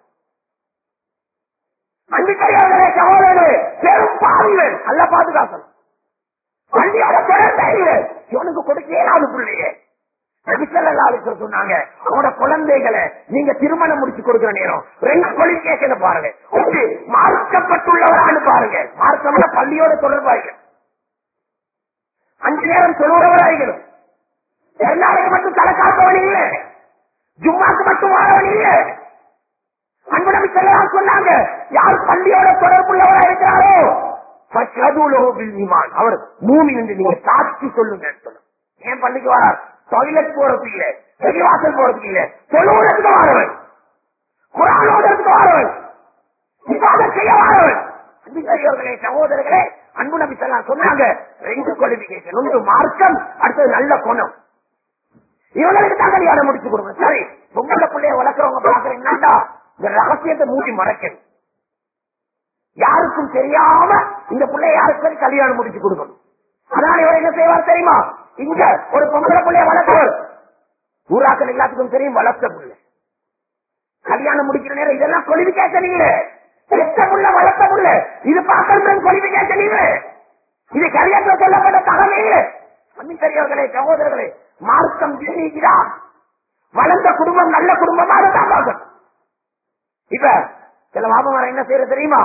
அன்பிக்கையாளர்களே சகோதரர்களே பெரும் பாவிகள். நல்லா பாதுகாக்கணும். பள்ளியோட தொடர்பே இவனுக்கு கொடுக்க ஏழாவது பிள்ளையே. நபிசல்லாவுக்கு சொன்னாங்க அவனோட குழந்தைகளை நீங்க திருமணம் முடிச்சு கொடுக்கிற நேரம் ரெண்டு குவாலிபிகேஷன் பாருங்க. ஒன்று மார்க்கப்பட்டுள்ளவரான்னு பாருங்க. மார்க்கம்னா பள்ளியோட தொடர்பாய்கள் அஞ்சு நேரம் சொல்லுறவராய்களும் எல்லாரையும் மட்டும் தலை காப்பவன் இல்ல. ஜும்மாக்கு மட்டும் வாழவன் இல்ல. அன்பு நபி சொன்னாங்க யார் பள்ளியோட தொடர்புள்ளவரா இருக்கிறாரோ அவர் மூமி என்று நீங்க சாட்சி சொல்லுங்க ஏன் பள்ளிக்கு வரார்? டாய்லெட் போறது இல்ல. வெளிவாசல் போறது இல்ல. தொழுவதற்கு வாரவன் குரானோதற்கு வாரவன் செய்ய வாரவன் அன்புக்குரியவர்களே சகோதரர்களே அன்பு நபி சொல்லலாம் சொன்னாங்க. ரெண்டு குவாலிபிகேஷன் ஒன்று மார்க்கம் அடுத்தது நல்ல குணம். இவங்களுக்கு தான் கல்யாணம் முடிச்சு கொடுங்க சரி பொங்கல பிள்ளைய வளர்க்கறவங்க பாக்குறீங்கன்னா இந்த ரகசியத்தை மூடி மறைக்கணும். யாருக்கும் தெரியாம இந்த பிள்ளை யாருக்கும் கல்யாணம் முடிச்சு கொடுக்கணும்? அதான் இவர் என்ன செய்வார் தெரியுமா? இங்க ஒரு பொம்பளை பிள்ளைய வளர்த்தவர். ஊராக்கள் எல்லாத்துக்கும் தெரியும் வளர்த்த பிள்ளை. கல்யாணம் முடிக்கிற நேரம் இதெல்லாம் குவாலிபிகேஷன் இல்ல. பெற்ற புள்ள வளர்த்த புள்ள. இது பார்க்கறது குவாலிபிகேஷன் இல்ல. இது கல்யாணத்தில் சொல்லப்பட்ட தகவல் இல்ல. அன்பின் பெரியவர்களே சகோதரர்களே மார்க்கம் ஜீவிக்கிறா வளர்ந்த குடும்பம் நல்ல குடும்பமா இருந்தா பார்க்கணும் இப்ப சில மாபமாரம் என்ன செய்யறது தெரியுமா?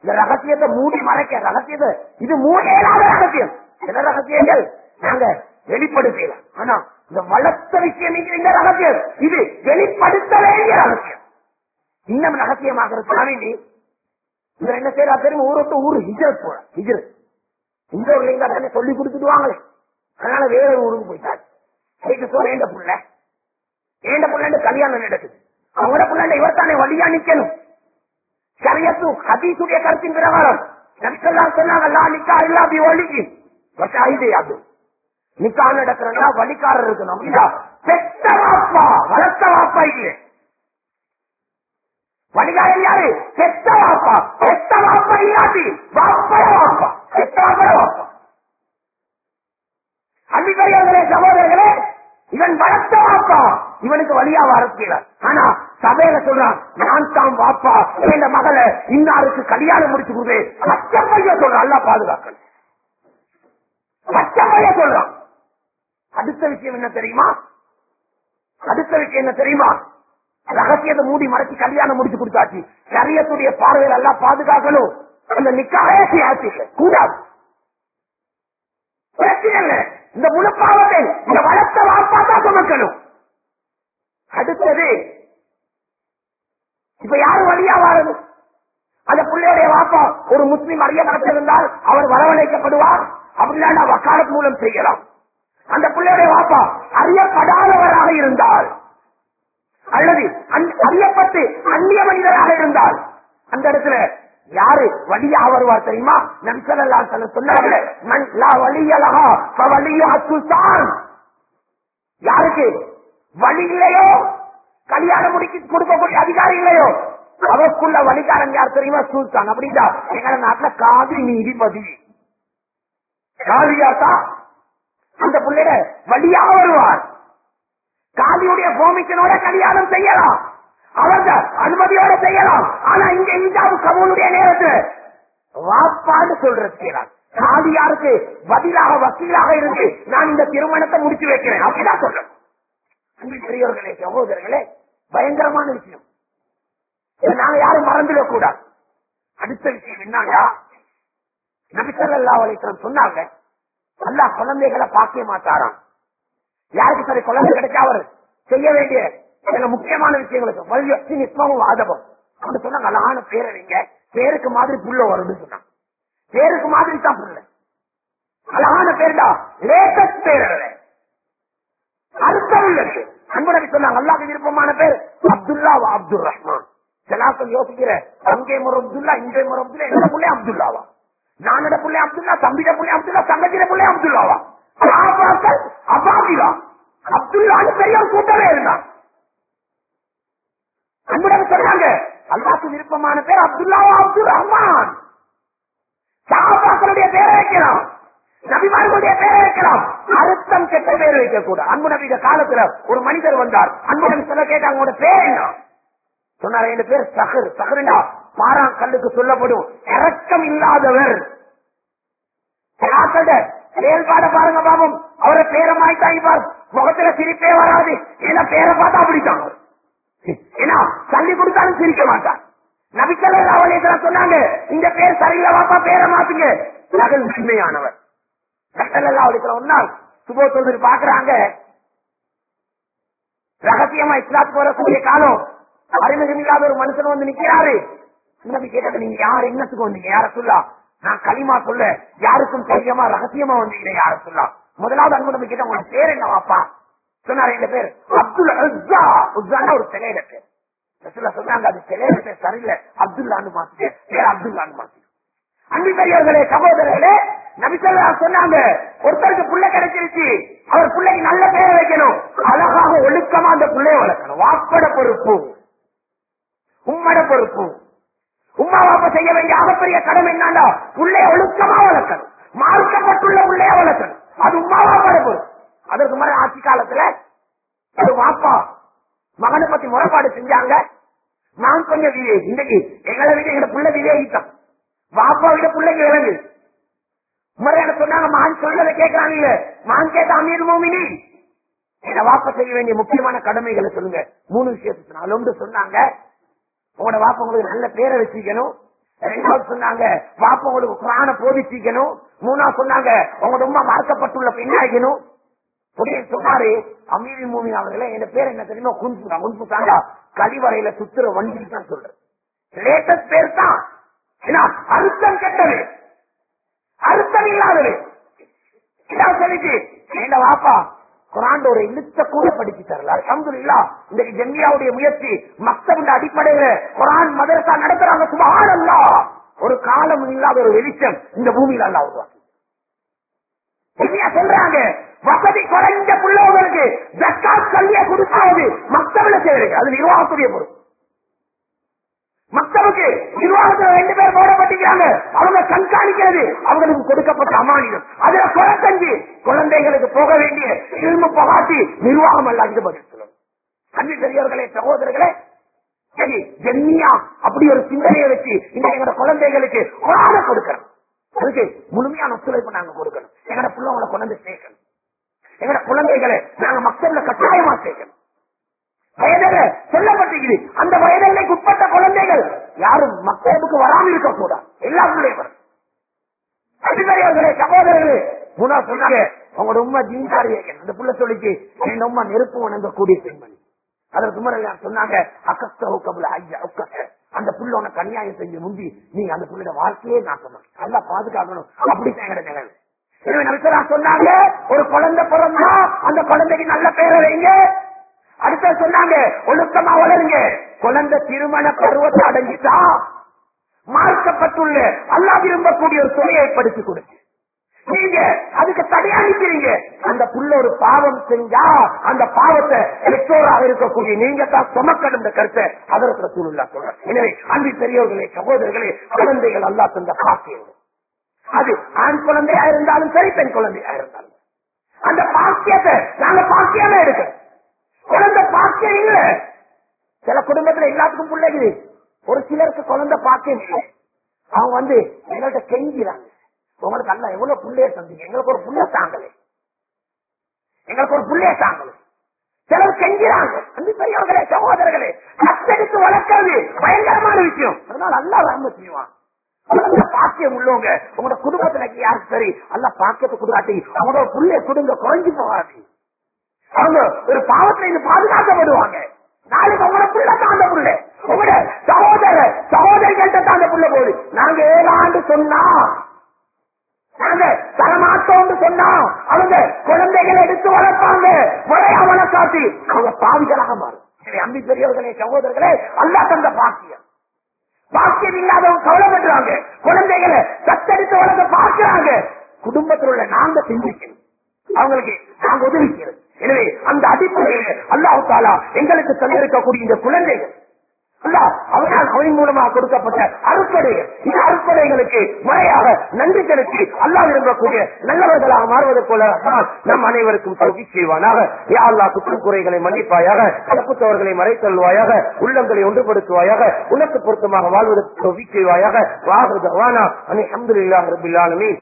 இந்த ரகசியத்தை மூடி மறைக்க ரகசியத்தை இது மூடையிலாத ரகசியம். சில ரகசியங்கள் நாங்க வெளிப்படுத்தலாம் ஆனா இந்த வளர்த்த விஷயம் நீங்க இந்த ரகசியம். இது வெளிப்படுத்த வேண்டிய ரகசியம். இன்னும் ரகசியமாகிறது சாமி இவர் என்ன செய்யறா தெரியும்? ஊரை விட்டு ஊரு ஹிஜரத் போற ஹிஜரத். இந்த ஊர்ல தானே சொல்லி கொடுத்துடுவாங்களே அதனால வேற ஊருக்கு போயிட்டாரு. ஏண்ட புள்ள? ஏண்ட புள்ள கல்யாணம் நடக்குது. அவங்களோட புள்ள இவர் தானே வழியா நிக்கணும். சரியத்து ஹதீசுடைய கருத்தின் பிரகாரம் நபிசல்லாம் சொன்னாங்க லா நிக்கா இல்லா ஒலிக்கு வசாயிதே அது நிக்கா நடக்கிறதா வழிக்காரர் இருக்கணும் அப்படின்னா பெத்த வாப்பா வளர்த்த வாப்பா இல்லையே வழிகாரர் யாரு பெத்த வாப்பா பெத்த வாப்பா இல்லாட்டி வாப்பட வாப்பா பெத்த வாப்பட வாப்பா அன்பிக்கரையாளர்களே சகோதரர்களே இவன் வளர்த்த வாப்பா இவனுக்கு வழியா வரக்கூடாது ஆனா சபையில சொல்றான் நான் தான் வாப்பா இந்த மகளை இன்னாருக்கு கல்யாணம் முடிச்சு கொடுத்து பச்சை சொல்றான் நல்லா பாதுகாக்கணும் பச்சை சொல்றான். அடுத்த விஷயம் என்ன தெரியுமா? அடுத்த விஷயம் என்ன தெரியுமா? ரகசியத்தை மூடி மறைச்சு கல்யாணம் முடிச்சு கொடுத்தாச்சு. சரியத்துடைய பார்வையில் எல்லாம் பாதுகாக்கணும். அந்த நிக்காவே ஆச்சு கூடாது. பிரச்சனை இல்லை. இந்த முழுப்பாவத்தை இந்த வளர்த்த வாப்பா தான் சுமக்கணும் அடுத்தது இப்ப யாரும் வழியா வாழுது அந்த பிள்ளையுடைய வாப்பா ஒரு முஸ்லீம் அறியப்பட்டிருந்தால் அவர் வரவழைக்கப்படுவார். அப்படின்னா வக்காலத் மூலம் செய்யலாம். அந்த பிள்ளையுடைய வாப்பா அறியப்படாதவராக இருந்தால் அல்லது அறியப்பட்டு அந்நிய மனிதராக இருந்தால் அந்த இடத்துல யாரு வழியா வருவார் தெரியுமா? நம்சல்லா சொன்னார்கள் யாருக்கு? வழி இல்லையோ கல்யாணம் முடிக்க கொடுக்கக்கூடிய அதிகாரம் இல்லையோ? அவருக்குள்ள வழிகாரன் யார் தெரியுமா? சுல்தான். அப்படின்னா எங்க நாட்டுல காதி நீதிபதி. காதியாத்தா அந்த பிள்ளைய வழியா வருவார். காதியுடைய கோமிக்கனோட கல்யாணம் செய்யலாம். அவங்க அனுமதியோட செய்யலாம். ஆனா இங்க இஞ்சாவு கபூலுடைய நேரத்தில் வாப்பான்னு சொல்றது காதியாருக்கு பதிலாக வக்கீலாக இருந்து நான் இந்த திருமணத்தை முடிச்சு வைக்கிறேன். அப்படிதான் சொல்றேன். பெரியவர்களே சகோதரர்களே பயங்கரமான விஷயம். நாங்க யாரும் மறந்துடக் கூடாது அடுத்த விஷயம் என்னன்னா நபிசல்லா அலிஸ்லாம் சொன்னாங்க நல்லா குழந்தைகளை பார்க்க மாட்டாராம். யாருக்கு சரி குழந்தை கிடைச்சா அவர் செய்ய வேண்டிய சில முக்கியமான விஷயங்களுக்கு வலியுறுத்தி இஸ்லாமும் வாதபம் அப்படி சொன்னாங்க அழகான பேரை பேருக்கு மாதிரி புள்ள வரும்னு சொன்னாங்க. பேருக்கு மாதிரி தான் புள்ள அழகான பேர் தான் லேட்டஸ்ட் பேர் அர்த்தம் உள்ளது அன்புடன் சொன்னாங்க அல்லாஹ் விருப்பமான பேர் அப்துல்லா அப்துல் ரஹ்மான் சிலாக்கள் யோசிக்கிற அங்கே முறை அப்துல்லா இங்கே முறை அப்துல்லா எந்த புள்ளே அப்துல்லாவா நானோட புள்ளே அப்துல்லா தம்பிட புள்ளே அப்துல்லா தங்கச்சிட புள்ளே அப்துல்லாவா சஹாபாக்கள் அபாபிலா அப்துல்லான்னு பெரிய ஒரு கூட்டமே இருந்தான் அன்புடன் சொன்னாங்க அல்லாஹ்க்கு விருப்பமான பேர் அப்துல்லாவா அப்துல் ரஹ்மான் சஹாபாக்களுடைய பேரை வைக்கிறான் நபிமார்களுடைய பேரை வைக்கலாம் அர்த்தம் கெட்ட பேர் வைக்க அன்பு நபிக காலத்துல ஒரு மனிதர் வந்தார். அன்பு நபி சொல்ல கேட்டாங்க உங்களோட பேர் என்ன? சொன்னார் என் பேர் சகர் சகருண்டா பாரா கல்லுக்கு சொல்லப்படும். இறக்கம் இல்லாதவர். செயல்பாட பாருங்க பாபம். அவரை பேரை மாய்த்தாங்க பாரு. முகத்துல சிரிப்பே வராது. ஏன்னா பேரை பார்த்தா அப்படித்தான். ஏன்னா தள்ளி கொடுத்தாலும் சிரிக்க மாட்டார். நபிக்கலை அவளே சொன்னாங்க இந்த பேர் சரியில்லை வாப்பா பேரை மாத்துங்க. நகல் உண்மையானவர். நபிக்கல்லா அவளே ஒரு நாள் சுபோ சொல்றது பாக்குறாங்க ரகசியமா இஸ்லாத்துக்கு வரக்கூடிய காலம் அறிமுகம் இல்லாத ஒரு மனுஷன் வந்து நிக்கிறாரு. நபி கேட்டது நீங்க யார்? என்னத்துக்கு வந்தீங்க? யார சொல்லா நான் களிமா சொல்ல யாருக்கும் தெரியாம ரகசியமா வந்தீங்க யார சொல்லா முதலாவது அன்பு கேட்ட உங்க பேர் என்ன வாப்பா? சொன்னாரு ரெண்டு பேர்? அப்துல் உஸ்ஸா உஸ்ஸான்னா ஒரு சிலையில பேர் ரசூலுல்லாஹ் சொன்னாங்க அது சிலையில பேர் சரியில்லை. அப்துல்லான்னு மாத்துங்க பேர் அப்துல்லான்னு மாத்துங்க அன்பு சகோதரர்களே நபிசல்லா சொன்னாங்க ஒருத்தருக்கு புள்ள கிடைச்சிருச்சு அவர் பிள்ளைக்கு நல்ல பேர் வைக்கணும். அழகாக ஒழுக்கமா அந்த பிள்ளைய வளர்க்கணும். வாப்பட பொறுப்பு. உம்மட பொறுப்பு. உம்மா வாப்ப செய்ய வேண்டிய ஆகப்பெரிய கடமை என்னன்னா புள்ளைய ஒழுக்கமா வளர்க்கணும். மாறுக்கப்பட்டுள்ள புள்ளைய வளர்க்கணும். அது உம்மா வாப்பட பொறுப்பு. அதற்கு முறை ஆட்சி காலத்துல ஒரு வாப்பா மகனை பத்தி முறைப்பாடு செஞ்சாங்க. நான் கொஞ்சம் விவேகி. இன்னைக்கு எங்களை விட எங்க பிள்ளை விவேகித்தான். வாப்பா விட பிள்ளைங்க இறங்கு. முறையான சொன்னாங்க? மகன் சொல்றதை கேட்கறாங்க மகன் கேட்ட அமீர் மோமினி என்ன வாப்ப செய்ய வேண்டிய முக்கியமான கடமைகளை சொல்லுங்க. மூணு விஷயத்தை சொன்னாங்க. சொன்னாங்க. உங்களோட வாப்ப உங்களுக்கு நல்ல பேரை வச்சுக்கணும் ரெண்டாவது சொன்னாங்க வாப்ப உங்களுக்கு குரான போதிச்சிக்கணும் மூணாவது சொன்னாங்க உங்க உமா மறக்கப்பட்டுள்ள பெண்ணாக்கணும் உடனே சொன்னாரு. அமீரி மூமி அவர்களே என் பேர் என்ன தெரியுமா? குன்பு குன்பு தாண்டா கழிவறையில சுத்துற வண்டி தான் சொல்றேன் லேட்டஸ்ட் பேர் தான். அர்த்தம் கெட்டது. அர்த்தம் இல்லாதது. என்ன சொல்லிச்சு? வாப்பா குரான் ஒரு எழுத்த கூட படிச்சு தரல. அல்ஹம்துலில்லாஹ் இன்றைக்கு ஜெமியாவுடைய முயற்சி மக்களுடைய அடிப்படையில குரான் மதரசா நடத்துறாங்க. சுபஹானல்லாஹ் ஒரு காலம் இல்லாத ஒரு வெளிச்சம் இந்த பூமியில அல்லாஹ் உருவாக்கி. சொல்றாங்க வசதி குறைஞ்ச பிள்ளைகளுக்கு ஜக்காத் கல்வியை கொடுத்தாவது மக்களை செய்யறது அது நிர்வாகத்துடைய பொருள் மக்களுக்கு நிர்வாகத்தில் ரெண்டு பேர் போடப்பட்டிருக்கிறாங்க. அவங்க கண்காணிக்கிறது அவங்களுக்கு கொடுக்கப்பட்ட அமானியம் அதுல குறைத்தஞ்சு குழந்தைகளுக்கு போக வேண்டிய திரும்ப பகாட்டி நிர்வாகம் அல்லாது பதில் சொல்லணும் அன்பு பெரியவர்களே சகோதரர்களே சரி ஜென்னியா அப்படி ஒரு சிந்தனையை வச்சு இந்த எங்களோட குழந்தைகளுக்கு குரான கொடுக்கணும். அதுக்கு முழுமையான ஒத்துழைப்பு நாங்க கொடுக்கணும். எங்களோட பிள்ளைங்களை குழந்தை சேர்க்கணும். எங்களோட குழந்தைகளை நாங்க மக்கள்ல கட்டாயமா சேர்க்கணும். வயதில் சொல்லப்பட்டிருக்குது அந்த வயதிலைக்கு உட்பட்ட குழந்தைகள் யாரும் மக்களுக்கு வராமல் இருக்கக்கூடாது. எல்லா பிள்ளைகளும் சகோதரர்களே முன்னா சொன்னாங்க உங்களோட உண்மை ஜீன்காரி அந்த புள்ள சொல்லிச்சு என் உண்மை நெருப்பு வணங்க கூடிய பெண்மணி. அதற்கு யார் சொன்னாங்க அக்கஸ்தோ கபுல ஐயா உக்கத்த அந்த புள்ள உனக்கு அநியாயம் செய்ய முந்தி நீங்க அந்த புள்ளோட வாழ்க்கையே நாக்கணும் நல்லா பாதுகாக்கணும். அப்படித்தான் எங்க நிகழ்வு எனவே சொன்னாங்க ஒரு குழந்தை பிறந்தா அந்த குழந்தைக்கு நல்ல பேரை வைங்க. அடுத்த சொன்னாங்க ஒழுக்கமா வளருங்க. குழந்தை திருமண பருவத்தை அடைஞ்சிட்டா மார்க்கப்பட்டுள்ள அல்லா விரும்பக்கூடிய ஒரு சுவையை படிச்சு கொடுங்க. நீங்க அதுக்கு தடையா நிக்கிறீங்க. அந்த புள்ள ஒரு பாவம் செஞ்சா அந்த பாவத்தை பெற்றோராக இருக்கக்கூடிய நீங்க தான் சுமக்கணும் கருத்தை அதற்கு சூழ்நிலை சொல்ற எனவே அன்பு பெரியவர்களே சகோதரர்களே குழந்தைகள் அல்லா தந்த பாக்கியம் அது ஆண் குழந்தையா இருந்தாலும் சரி பெண் குழந்தையா இருந்தாலும் அந்த பாக்கியத்தை நாங்க பாக்கியமே எடுக்கிறோம் குழந்தை பாக்கியம் இல்ல. சில குடும்பத்துல எல்லாத்துக்கும் பிள்ளைகள். ஒரு சிலருக்கு குழந்தை பாக்கியம் இல்லை. அவங்க வந்து எங்கள்கிட்ட கெஞ்சிறாங்க. உங்களுக்கு அல்ல எவ்வளவு புள்ளைய தந்தீங்க? எங்களுக்கு ஒரு புள்ளைய தாங்கலே. எங்களுக்கு ஒரு புள்ளைய தாங்கலை. சிலர் கெஞ்சிறாங்க. அந்த பெரியவர்களே சகோதரர்களே கத்தடித்து வளர்க்கறது பயங்கரமான விஷயம். அதனால அல்ல ராம செய்வான். குழந்தை பாக்கியம் உள்ளவங்க உங்களோட குடும்பத்துல யாருக்கு சரி? அல்ல பாக்கியத்தை குடுக்காட்டி அவங்களோட புள்ளைய குடும்ப குறைஞ்சு போகாது அவங்க ஒரு பாவத்துல இருந்து பாதுகாக்கப்படுவாங்க. நாளைக்கு உங்களை புள்ள தாண்ட புள்ள. உங்களோட சகோதர சகோதரிகள்கிட்ட தான் புள்ள போகுது. நாங்க ஏழாண்டு சொன்னா நாங்க தரமாட்டோம்னு சொன்னா அவங்க குழந்தைகளை எடுத்து வளர்ப்பாங்க. முறையா வளர்க்காட்டி அவங்க பாவிகளாக மாறும். எனவே அம்பி பெரியவர்களே சகோதரர்களே அல்லா தந்த பாக்கியம். பாக்கியம் இல்லாதவங்க கவலைப்படுறாங்க. குழந்தைகளை தத்தெடுத்து வளர்க்க பார்க்கிறாங்க. குடும்பத்தில் உள்ள நாங்க சிந்திக்கணும். அவங்களுக்கு நாங்க உதவிக்கிறது எனவே அந்த அடிப்படையில் அல்லாஹு தாலா எங்களுக்கு தந்திருக்கக்கூடிய இந்த குழந்தைகள் அவனால் அவன் மூலமாக கொடுக்கப்பட்ட அறுப்படைகள் இந்த அறுப்படைகளுக்கு முறையாக நன்றி செலுத்தி அல்லா விரும்பக்கூடிய நல்லவர்களாக மாறுவது போல தான் நம் அனைவருக்கும் தகுதி செய்வானாக. யா அல்லா குற்றம் குறைகளை மன்னிப்பாயாக கலப்புத்தவர்களை மறைத்தல்வாயாக உள்ளங்களை ஒன்றுபடுத்துவாயாக உனக்கு பொருத்தமாக வாழ்வதற்கு தொகை செய்வாயாக. வாகுது வானா அனை அஹமதுல்லாஹ் ரபில்லாலுமே